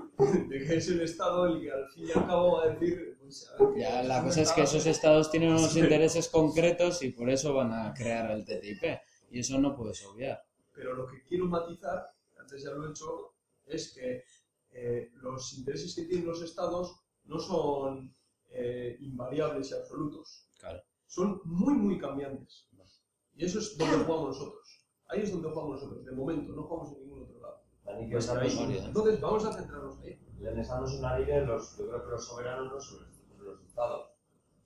de que es el Estado el que al fin y al cabo va a decir, pues, a ver, que Ya, la cosa es que esos estados tienen unos Sí. intereses concretos y por eso van a crear el TTIP. Y eso no puedes obviar. Pero lo que quiero matizar, antes ya lo he hecho, es que eh, los intereses que tienen los estados no son eh, invariables y absolutos. Claro. Son muy, muy cambiantes. Y eso es donde jugamos nosotros. Ahí es donde jugamos nosotros. De momento, no jugamos en ningún otro lado. Pues ahí. Entonces, vamos a centrarnos ahí. esan duzun ari ere, los, yo creo que los soberanos no son los, estados,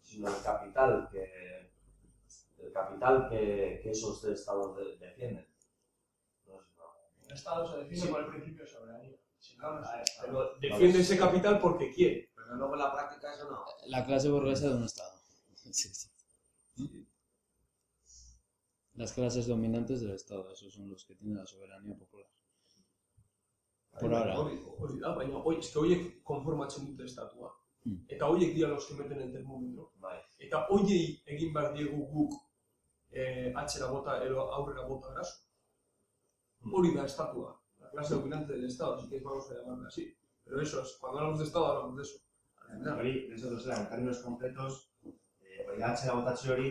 sino el capital que, el capital que, que esos estados de- defienden. No. El Estado se define Sí. por el principio de soberanía. Si no, no es. Pero defiende ese capital porque quiere. Pero luego en la práctica eso no. La clase burguesa de un estado. Sí, sí. Las clases dominantes del estado, esos son los que tienen la soberanía popular. Por ahora. Hori, hori da, baina hoi, eske horiek konformatzen dute estatua. Hmm. Eta horiek dira los que meten el termómetro. Bai. Eta horiei egin behar diegu guk eh, atzera bota edo aurrera bota eraso. Hori da estatua, la clase dominante del Estado, si quieres vamos a llamarla así. Pero eso es, cuando hablamos de Estado hablamos de eso. Hori, ez dut zela, en términos completos, eh, hori atzera botatze hori,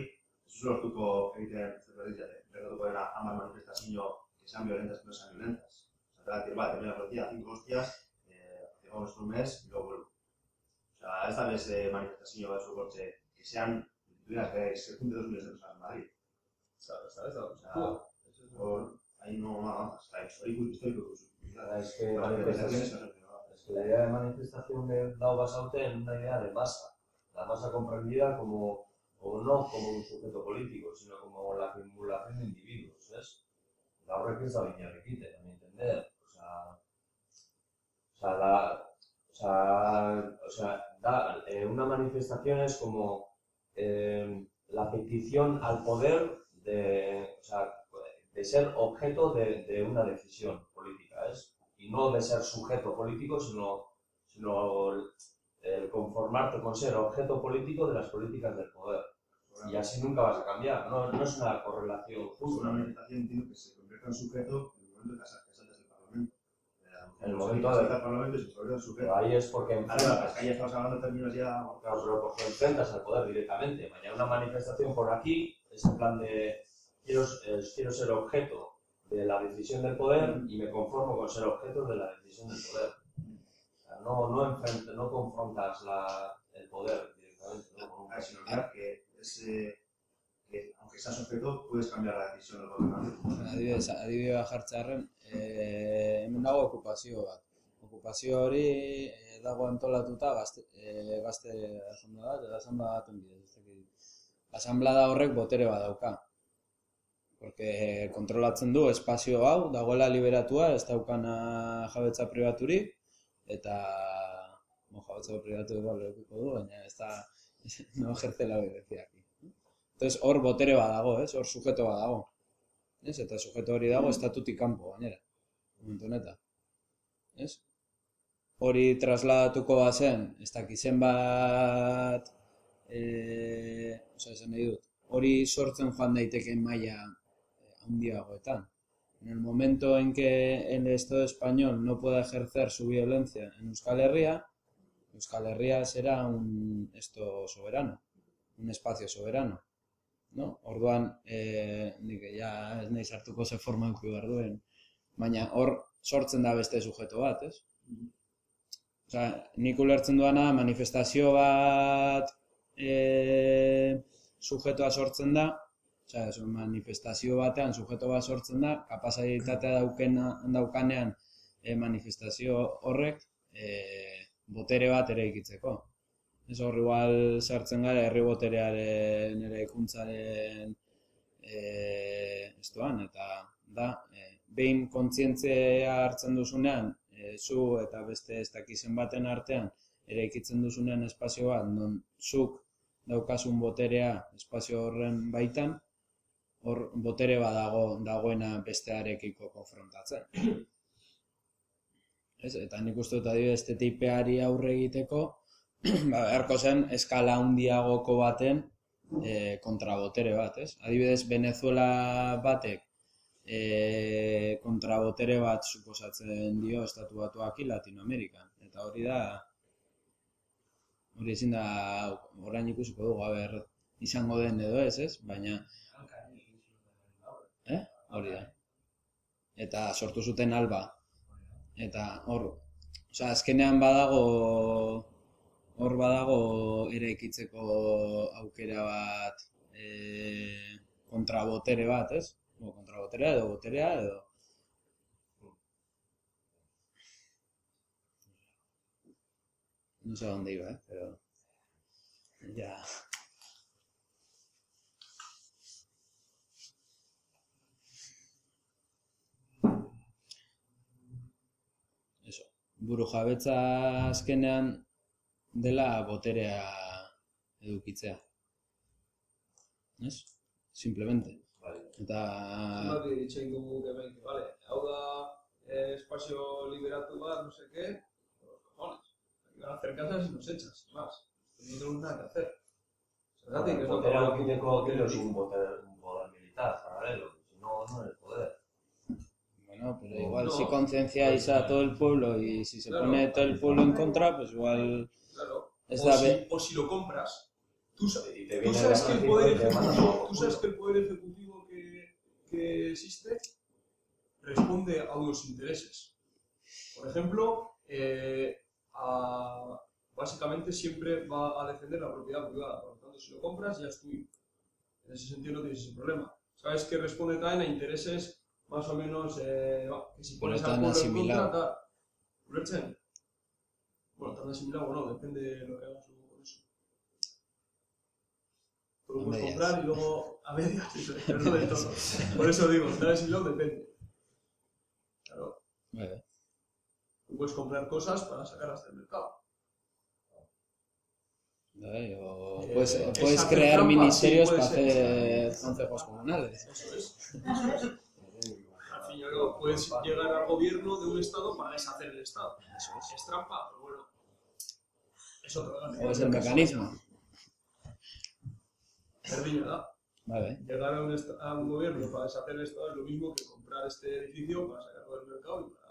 lortuko egiten zerbait jate, gertatuko dena hamar manifestazio que sean violentas que no sean violentas. O sea, te va a decir, vale, termina la policía, cinco hostias, eh, llevamos un mes y luego vuelvo. O sea, esta vez eh, manifestación de su coche que sean, tuvieras que se junte dos miles de personas en Madrid. ¿Sabes? ¿Sabes? O sea, por, ahí no avanzas, está histórico, histórico. pues, Es que Las manifestaciones manifestaciones, no son privadas. es que la idea de manifestación de dado basarte en una idea de masa. La masa comprendida como, o no como un sujeto político, sino como la acumulación de individuos, ¿es? La horrek ez da binarrekite, a mi entender. O sea, o sea, o sea, o sea eh, una manifestación es como eh, la petición al poder de, o sea, de ser objeto de, una decisión política, ¿es? Y no de ser sujeto político, sino, sino el, el conformarte con ser objeto político de las políticas del poder. Y así nunca vas a cambiar, no, no es una correlación Justo una justa. manifestación entiendo que se convierta en sujeto en el momento que sal- que saltas del Parlamento. En el Se momento de- del Parlamento se convierte en sujeto. Ahí es porque Ahora, las enfrentas, calles estamos hablando de términos ya... claro, pero porque enfrentas al poder directamente. Mañana una manifestación por aquí es en plan de quiero, eh, quiero ser objeto de la decisión del poder y me conformo con ser objeto de la decisión del poder. O sea, no, no, enfrent- no confrontas la, el poder directamente. ¿no? Con un A ver, sin olvidar que, ese, que aunque seas sujeto, puedes cambiar la decisión del gobernante. Adibidez, adibidea jartzearren, eh, hemen dago okupazio bat. Okupazio hori eh, dago antolatuta gazte, eh, gazte asamblea bat, edo asamblea baten bidez. Asamblea horrek botere bat dauka. Porque kontrolatzen du espazio hau, dagoela liberatua, ez daukana jabetza pribaturik, eta no, jabetza pribatu igual edukiko du, baina ez da, no ejerce la obediencia aquí. Entonces, hor botere bat dago, ez? Hor sujeto bat dago. Ez? Eta sujeto hori dago estatutik kanpo gainera. Momentu honetan. Ez? Hori trasladatuko bazen, ez dakizen bat, e, oza, esan nahi dut, hori sortzen joan daitekeen maila eh, handiagoetan. En el momento en que el Estado español no pueda ejercer su violencia en Euskal Herria, Euskal Herria será un esto soberano, un espacio soberano. No? Orduan, eh, nik ja ez nahi sartuko ze forma eduki behar duen, baina hor sortzen da beste sujeto bat, ez? Osea, nik ulertzen duana manifestazio bat e, sujetoa sortzen da, osea, eso, manifestazio batean sujeto bat sortzen da, kapazitatea daukena, daukanean e, manifestazio horrek e, botere bat ere ikitzeko. Ez hor igual sartzen gara herri boterearen eraikuntzaren e, estuan, eta da, e, behin kontzientzia hartzen duzunean, e, zu eta beste ez dakizen baten artean, eraikitzen duzunean espazio bat, non zuk daukasun boterea espazio horren baitan, hor botere badago dagoena bestearekiko konfrontatzen. Ez, eta nik uste dut adibidez TTIP-ari aurre egiteko, ba, beharko zen eskala handiagoko baten e, kontrabotere bat, ez? Adibidez, Venezuela batek e, kontrabotere bat suposatzen dio estatu batuaki Latinoamerikan. Eta hori da, hori ezin da, orain ikusiko dugu, aber, izango den edo ez, ez? Baina, eh? Hori da. Eta sortu zuten alba. Eta hor, osea, azkenean badago, hor badago eraikitzeko aukera bat, e, kontrabotere bat, ez? O, kontraboterea edo boterea edo... No sé dónde iba, ¿eh? pero... Ya... Buru jabetza azkenean dela boterea edukitzea. Ez? Simplemente. Eta... Zenbat itxein dugu hemen, que vale, hau da eh, espazio liberatu bat, no sé qué, pero cojones, aquí van a hacer casas y nos echan, sin más. No tenemos nada que hacer. Zergatik ez Botere daukagu- aukiteko tiro es un poder, un poder militar paralelo, si no, no es Bueno, pero igual No. si concienciáis a todo el pueblo y si se Claro. pone todo el pueblo en contra, pues igual Claro. es o, la si, ve- o si lo compras, tú, te tú sabes que el poder ejecutivo, tú sabes que el poder ejecutivo que, que existe responde a unos intereses. Por ejemplo, eh, a- básicamente siempre va a defender la propiedad privada. Por lo tanto, si lo compras, ya es tuyo. En ese sentido no tienes ese problema. Sabes que responde también a intereses más o menos eh, que si pones al pueblo en asimilado. contra, tal. ¿Ulertzen? Bueno, tan asimilado o no, depende de lo que hagas luego con eso. Tú lo A puedes medias. comprar y luego a medias, eso, pero no de todo. Por eso digo, tan asimilado depende. Claro, Vale. tú puedes comprar cosas para sacarlas del mercado. Vale, o Eh, puedes, es puedes crear trampa, ministerios sí, puede para ser. hacer consejos comunales. Eso es. Al fin y al cabo, puedes llegar al gobierno de un estado para deshacer el estado. Eso es. Es trampa, pero bueno. Es otro O es el mecanismo. Vale. Llegar a un, est- a un gobierno para deshacer el estado es lo mismo que comprar este edificio para sacarlo del mercado y para.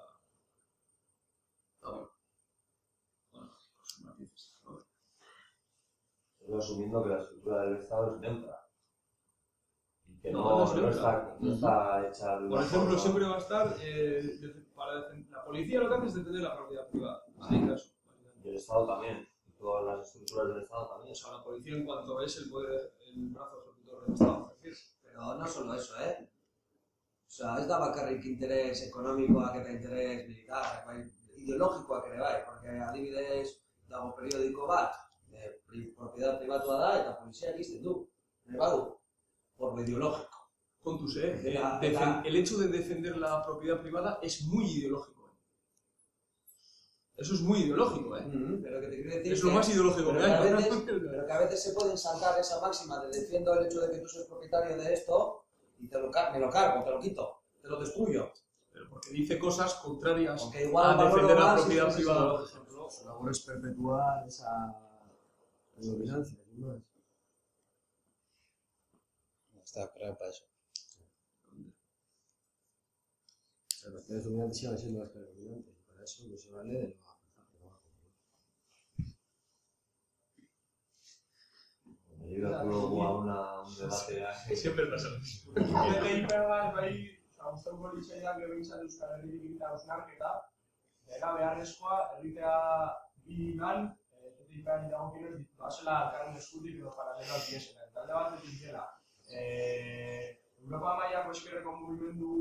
No, bueno. Bueno, cosas matices, asumiendo que la estructura del Estado es neutra. Que No, no, no es está, no está hecha de Por ejemplo, forma- siempre va a estar. eh, para la policía lo que hace es defender la propiedad privada. Que eso, básicamente. Y el Estado también. Y todas las estructuras del Estado también. O sea, la policía en cuanto es el poder, el brazo ejecutor del Estado. Es decir, Pero no solo eso, eh? Osa, ez da bakarrik interes ekonomikoak eta interes militar, bai, ideologikoak ere bai, porque adibidez dago periodiko bat, eh, propiedad privatua da eta poliziak izten du, nahi badu, por lo ideológico. Contuz, ¿eh? Eh, el hecho de defender la propiedad privada es muy ideológico. ¿eh? Eso es muy ideológico, ¿eh? Pero que te quiero decir Es lo que- más ideológico pero que hay. veces, pero que a veces se pueden saltar esa máxima de defiendo el hecho de que tú seas propietario de esto y te lo, car- me lo cargo, te lo quito, te lo destruyo. Pero porque dice cosas contrarias Porque igual a defender la propiedad privada, eso- por ejemplo. Su labor es perpetuar esa dominancia, más. Está creado para eso. Las naciones dominantes siguen siendo las predominantes. Y para eso no se vale de lo Me lleva luego a una, un debate ahí. Siempre pasa lo mismo. TTIP bat, bai, oza, gustatuko litzaidak lebentzat Euskal Herritik egitea hausnarketa, dela beharrezkoa egitea bi lan, eh, TTIP-ari dagokionez, bazela elkarren eskutik edo paraleloak diesela. Eta alde batetik dela, eh, Europa mailako eskerreko mugimendu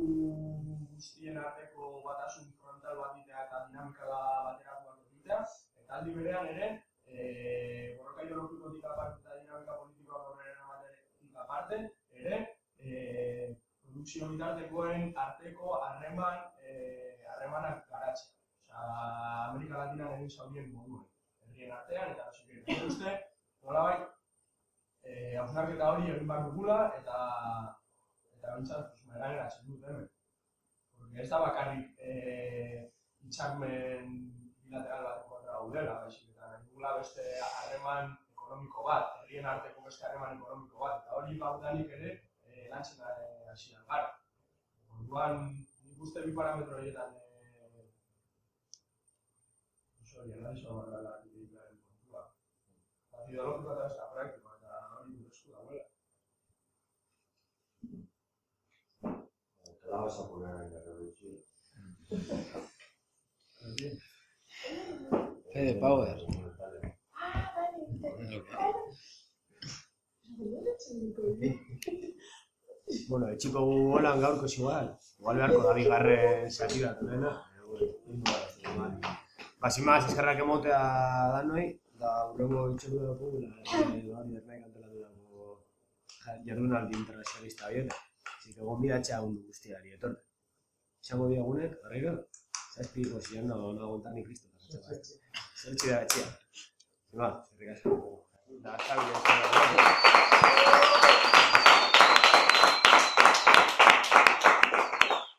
guztien arteko batasun frontal bat egitea eta dinamika bateratuak egitea, eta aldi berean ere, eh, borroka ideologikotik aparte eta dinamika politikoa aurrera ematetik aparte, ere, eh, produkzio bitartekoen arteko harreman eh, harremanak garatzea. Osea, Amerika Latinan egin zaudien moduan. Herrien artean, eta nik uste, nolabait, eh, hausnarketa hori egin behar dugula, eta eta bintzat, pues, geratzen dut hemen. Porque ez da bakarrik eh, hitzarmen bilateral bat kontra gaudela, baizik eta nahi dugula beste harreman ekonomiko bat, herrien arteko beste harreman ekonomiko bat, eta hori baudanik ere eh, lantzen eh, hasi da gara. Orduan, nik uste bi parametro horietan eh, oso hori analizo bat dela ideologikoa eta besta praktikoa, eta hori dut esku dagoela. La vas a poner la revolución. Fede Power. Bueno, etxiko gu holan gaurko igual. Igual beharko da bigarren zati bat, dena. Ba, sin más, eskerrak emotea danoi, da urrengo itxeru dugu, hori ernai kantelatu dago jardunaldi internazionalista horieta zure gombidatxea hundu guztiari etorri. Xango diagunek, berriro, zazpi gozian dago nagontan ikristu. Bai. Zertxi da etxia. Ba, zerrik asko. Da,